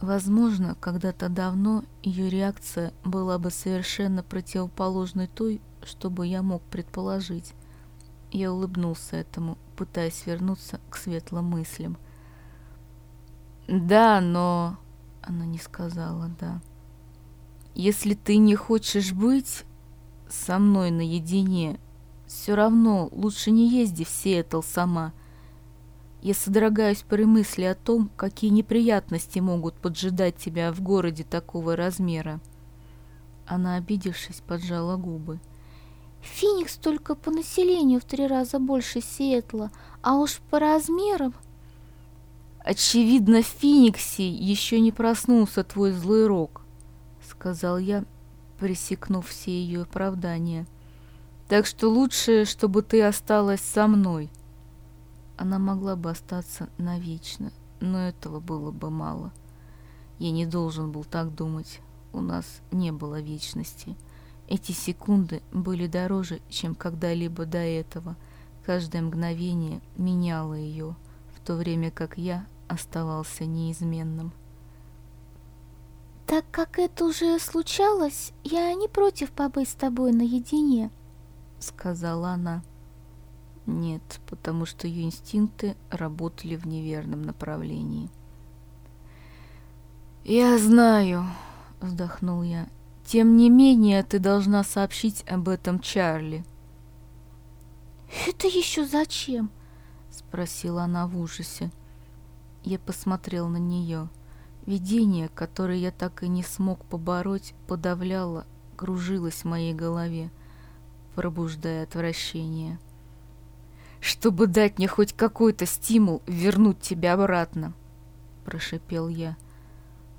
Возможно, когда-то давно ее реакция была бы совершенно противоположной той, что бы я мог предположить. Я улыбнулся этому, пытаясь вернуться к светлым мыслям. «Да, но...» Она не сказала «да». «Если ты не хочешь быть, со мной наедине. Все равно лучше не езди в Сиэтл сама. Я содрогаюсь при мысли о том, какие неприятности могут поджидать тебя в городе такого размера. Она, обидевшись, поджала губы. Феникс только по населению в три раза больше Сиэтла, а уж по размерам... Очевидно, в Фениксе еще не проснулся твой злой рок, сказал я, пресекнув все ее оправдания. Так что лучше, чтобы ты осталась со мной. Она могла бы остаться навечно, но этого было бы мало. Я не должен был так думать. У нас не было вечности. Эти секунды были дороже, чем когда-либо до этого. Каждое мгновение меняло ее, в то время как я оставался неизменным. Так как это уже случалось, я не против побыть с тобой наедине, сказала она. Нет, потому что ее инстинкты работали в неверном направлении. «Я знаю», — вздохнул я. «Тем не менее, ты должна сообщить об этом Чарли». «Это еще зачем?» — спросила она в ужасе. Я посмотрел на нее. Видение, которое я так и не смог побороть, подавляло, кружилось в моей голове, пробуждая отвращение. «Чтобы дать мне хоть какой-то стимул вернуть тебя обратно!» – прошипел я.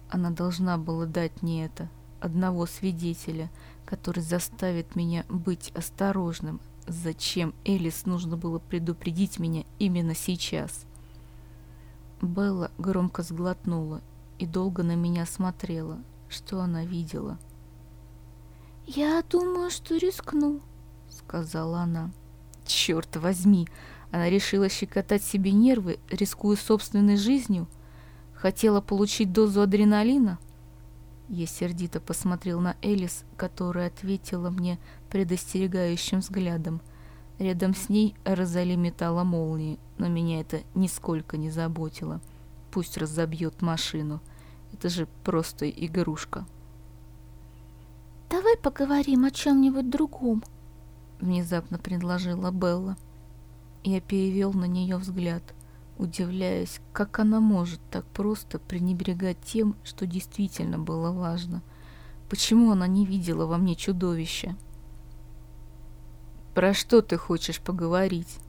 Она должна была дать мне это, одного свидетеля, который заставит меня быть осторожным. Зачем Элис нужно было предупредить меня именно сейчас? Белла громко сглотнула и долго на меня смотрела. Что она видела? «Я думаю, что рискну», — сказала она. «Черт возьми!» Она решила щекотать себе нервы, рискуя собственной жизнью? Хотела получить дозу адреналина? Я сердито посмотрел на Элис, которая ответила мне предостерегающим взглядом. Рядом с ней Розали метала молнии, но меня это нисколько не заботило. Пусть разобьет машину. Это же просто игрушка. «Давай поговорим о чем-нибудь другом», — внезапно предложила Белла. Я перевел на нее взгляд, удивляясь, как она может так просто пренебрегать тем, что действительно было важно. Почему она не видела во мне чудовища? «Про что ты хочешь поговорить?»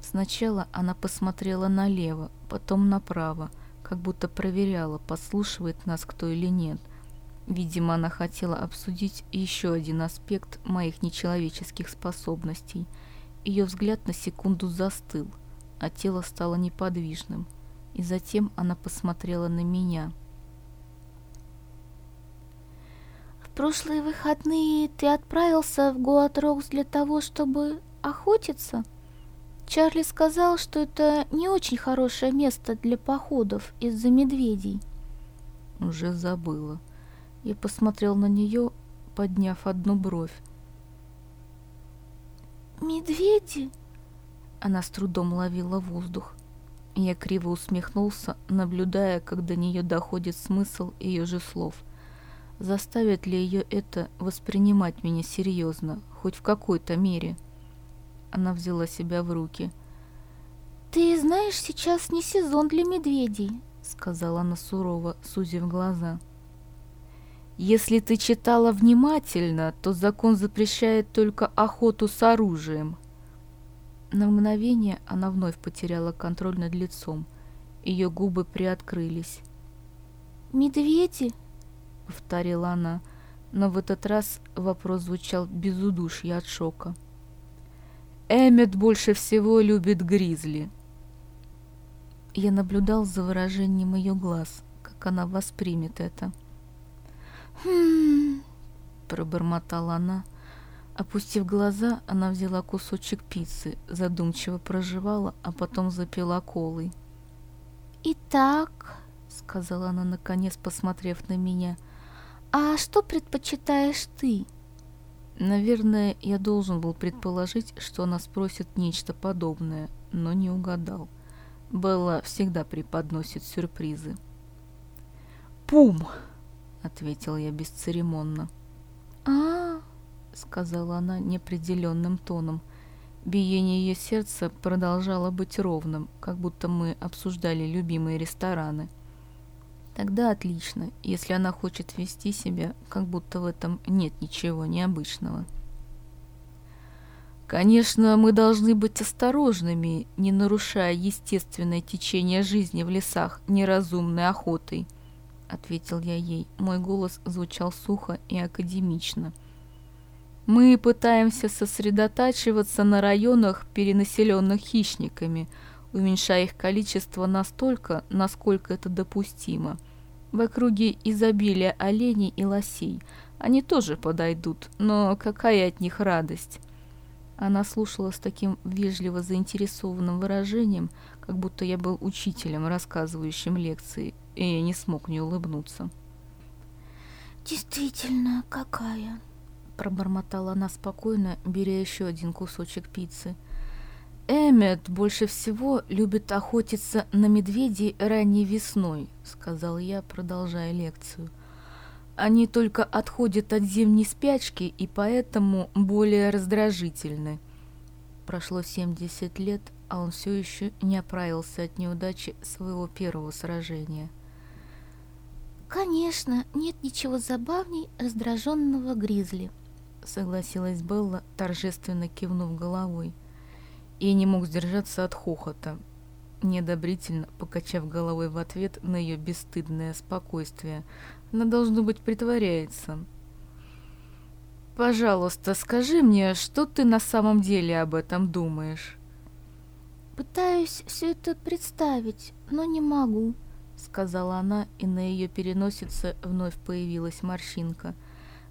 Сначала она посмотрела налево, потом направо, как будто проверяла, подслушивает нас кто или нет. Видимо, она хотела обсудить еще один аспект моих нечеловеческих способностей. Ее взгляд на секунду застыл, а тело стало неподвижным. И затем она посмотрела на меня. «В прошлые выходные ты отправился в Гуатрокс для того, чтобы охотиться?» Чарли сказал, что это не очень хорошее место для походов из-за медведей. Уже забыла. Я посмотрел на нее, подняв одну бровь. «Медведи?» Она с трудом ловила воздух. Я криво усмехнулся, наблюдая, как до нее доходит смысл ее же слов. Заставит ли ее это воспринимать меня серьезно, хоть в какой-то мере?» Она взяла себя в руки. «Ты знаешь, сейчас не сезон для медведей», — сказала она сурово, сузив глаза. «Если ты читала внимательно, то закон запрещает только охоту с оружием». На мгновение она вновь потеряла контроль над лицом. Ее губы приоткрылись. «Медведи?» — повторила она, но в этот раз вопрос звучал без удушья от шока. Эммет больше всего любит гризли. Я наблюдал за выражением ее глаз, как она воспримет это. «Хм...» – пробормотала она. Опустив глаза, она взяла кусочек пиццы, задумчиво проживала, а потом запила колой. «Итак», — сказала она, наконец, посмотрев на меня, — «а что предпочитаешь ты?» Наверное, я должен был предположить, что она спросит нечто подобное, но не угадал. Белла всегда преподносит сюрпризы. «Пум!» — ответил я бесцеремонно. а, сказала она неопределенным тоном. Биение ее сердца продолжало быть ровным, как будто мы обсуждали любимые рестораны. Тогда отлично, если она хочет вести себя, как будто в этом нет ничего необычного. Конечно, мы должны быть осторожными, не нарушая естественное течение жизни в лесах неразумной охотой, ответил я ей. Мой голос звучал сухо и академично. Мы пытаемся сосредотачиваться на районах, перенаселенных хищниками, уменьшая их количество настолько, насколько это допустимо. В округе изобилия оленей и лосей. Они тоже подойдут, но какая от них радость? Она слушала с таким вежливо заинтересованным выражением, как будто я был учителем, рассказывающим лекции, и не смог не улыбнуться. «Действительно, какая?» пробормотала она спокойно, беря еще один кусочек пиццы. Эммет больше всего любит охотиться на медведей ранней весной, сказал я, продолжая лекцию. Они только отходят от зимней спячки и поэтому более раздражительны. Прошло 70 лет, а он все еще не оправился от неудачи своего первого сражения. Конечно, нет ничего забавней раздраженного гризли, согласилась Белла, торжественно кивнув головой. И не мог сдержаться от хохота, неодобрительно покачав головой в ответ на ее бесстыдное спокойствие. Она, должно быть, притворяется. «Пожалуйста, скажи мне, что ты на самом деле об этом думаешь?» «Пытаюсь все это представить, но не могу», — сказала она, и на ее переносице вновь появилась морщинка —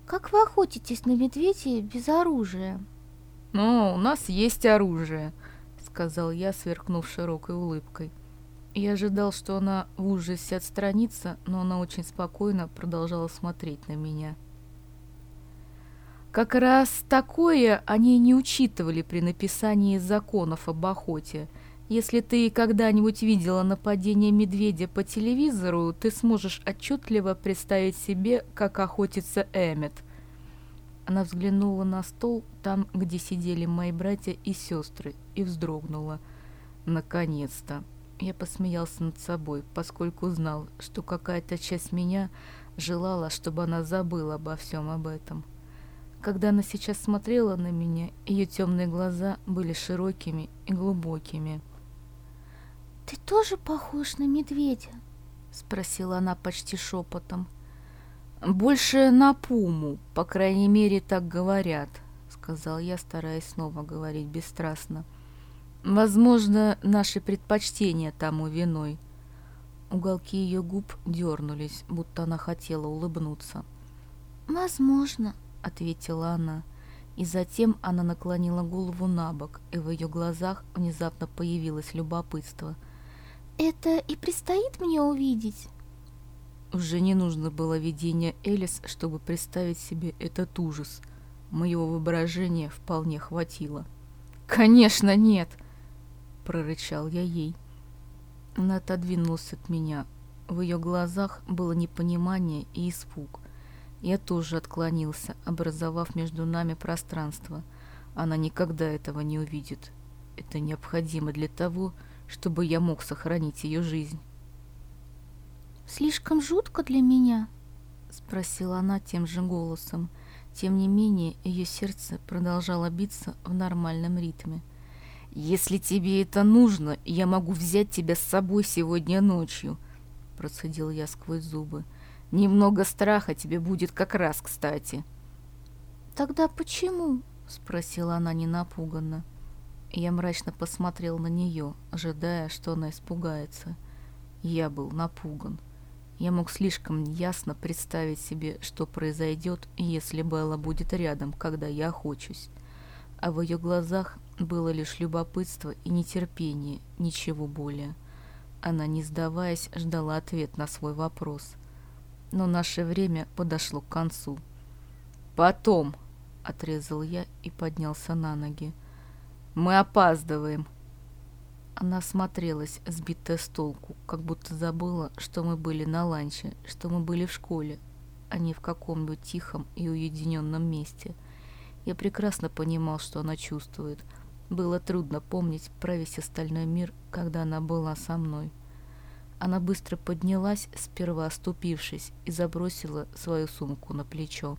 как вы охотитесь на медведей без оружия? Ну, у нас есть оружие, сказал я, сверкнув широкой улыбкой. Я ожидал, что она в ужасе отстранится, но она очень спокойно продолжала смотреть на меня. Как раз такое они не учитывали при написании законов об охоте – если ты когда-нибудь видела нападение медведя по телевизору, ты сможешь отчетливо представить себе, как охотится Эммет. Она взглянула на стол, там, где сидели мои братья и сестры, и вздрогнула. Наконец-то. Я посмеялся над собой, поскольку знал, что какая-то часть меня желала, чтобы она забыла обо всем об этом. Когда она сейчас смотрела на меня, ее темные глаза были широкими и глубокими. «Ты тоже похож на медведя?» — спросила она почти шепотом. «Больше на пуму, по крайней мере, так говорят», — сказал я, стараясь снова говорить бесстрастно. «Возможно, наши предпочтения тому виной». Уголки ее губ дернулись, будто она хотела улыбнуться. «Возможно», — ответила она. И затем она наклонила голову на бок, и в ее глазах внезапно появилось любопытство — это и предстоит мне увидеть? Уже не нужно было видения Элис, чтобы представить себе этот ужас. Моего воображения вполне хватило. «Конечно нет!» — прорычал я ей. Она отодвинулась от меня. В ее глазах было непонимание и испуг. Я тоже отклонился, образовав между нами пространство. Она никогда этого не увидит. Это необходимо для того, чтобы чтобы я мог сохранить ее жизнь. «Слишком жутко для меня?» — спросила она тем же голосом. Тем не менее, ее сердце продолжало биться в нормальном ритме. «Если тебе это нужно, я могу взять тебя с собой сегодня ночью», — процедил я сквозь зубы. «Немного страха тебе будет как раз кстати». «Тогда почему?» — спросила она ненапуганно. Я мрачно посмотрел на нее, ожидая, что она испугается. Я был напуган. Я мог слишком ясно представить себе, что произойдет, если Белла будет рядом, когда я охочусь. А в ее глазах было лишь любопытство и нетерпение, ничего более. Она, не сдаваясь, ждала ответ на свой вопрос. Но наше время подошло к концу. «Потом!» — отрезал я и поднялся на ноги. Мы опаздываем. Она смотрелась, сбитая с толку, как будто забыла, что мы были на ланче, что мы были в школе, а не в каком-нибудь тихом и уединенном месте. Я прекрасно понимал, что она чувствует. Было трудно помнить про весь остальной мир, когда она была со мной. Она быстро поднялась, сперва оступившись, и забросила свою сумку на плечо.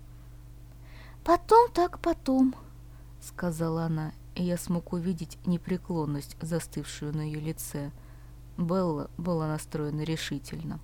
«Потом так потом», — сказала она, и я смог увидеть непреклонность, застывшую на ее лице. Белла была настроена решительно.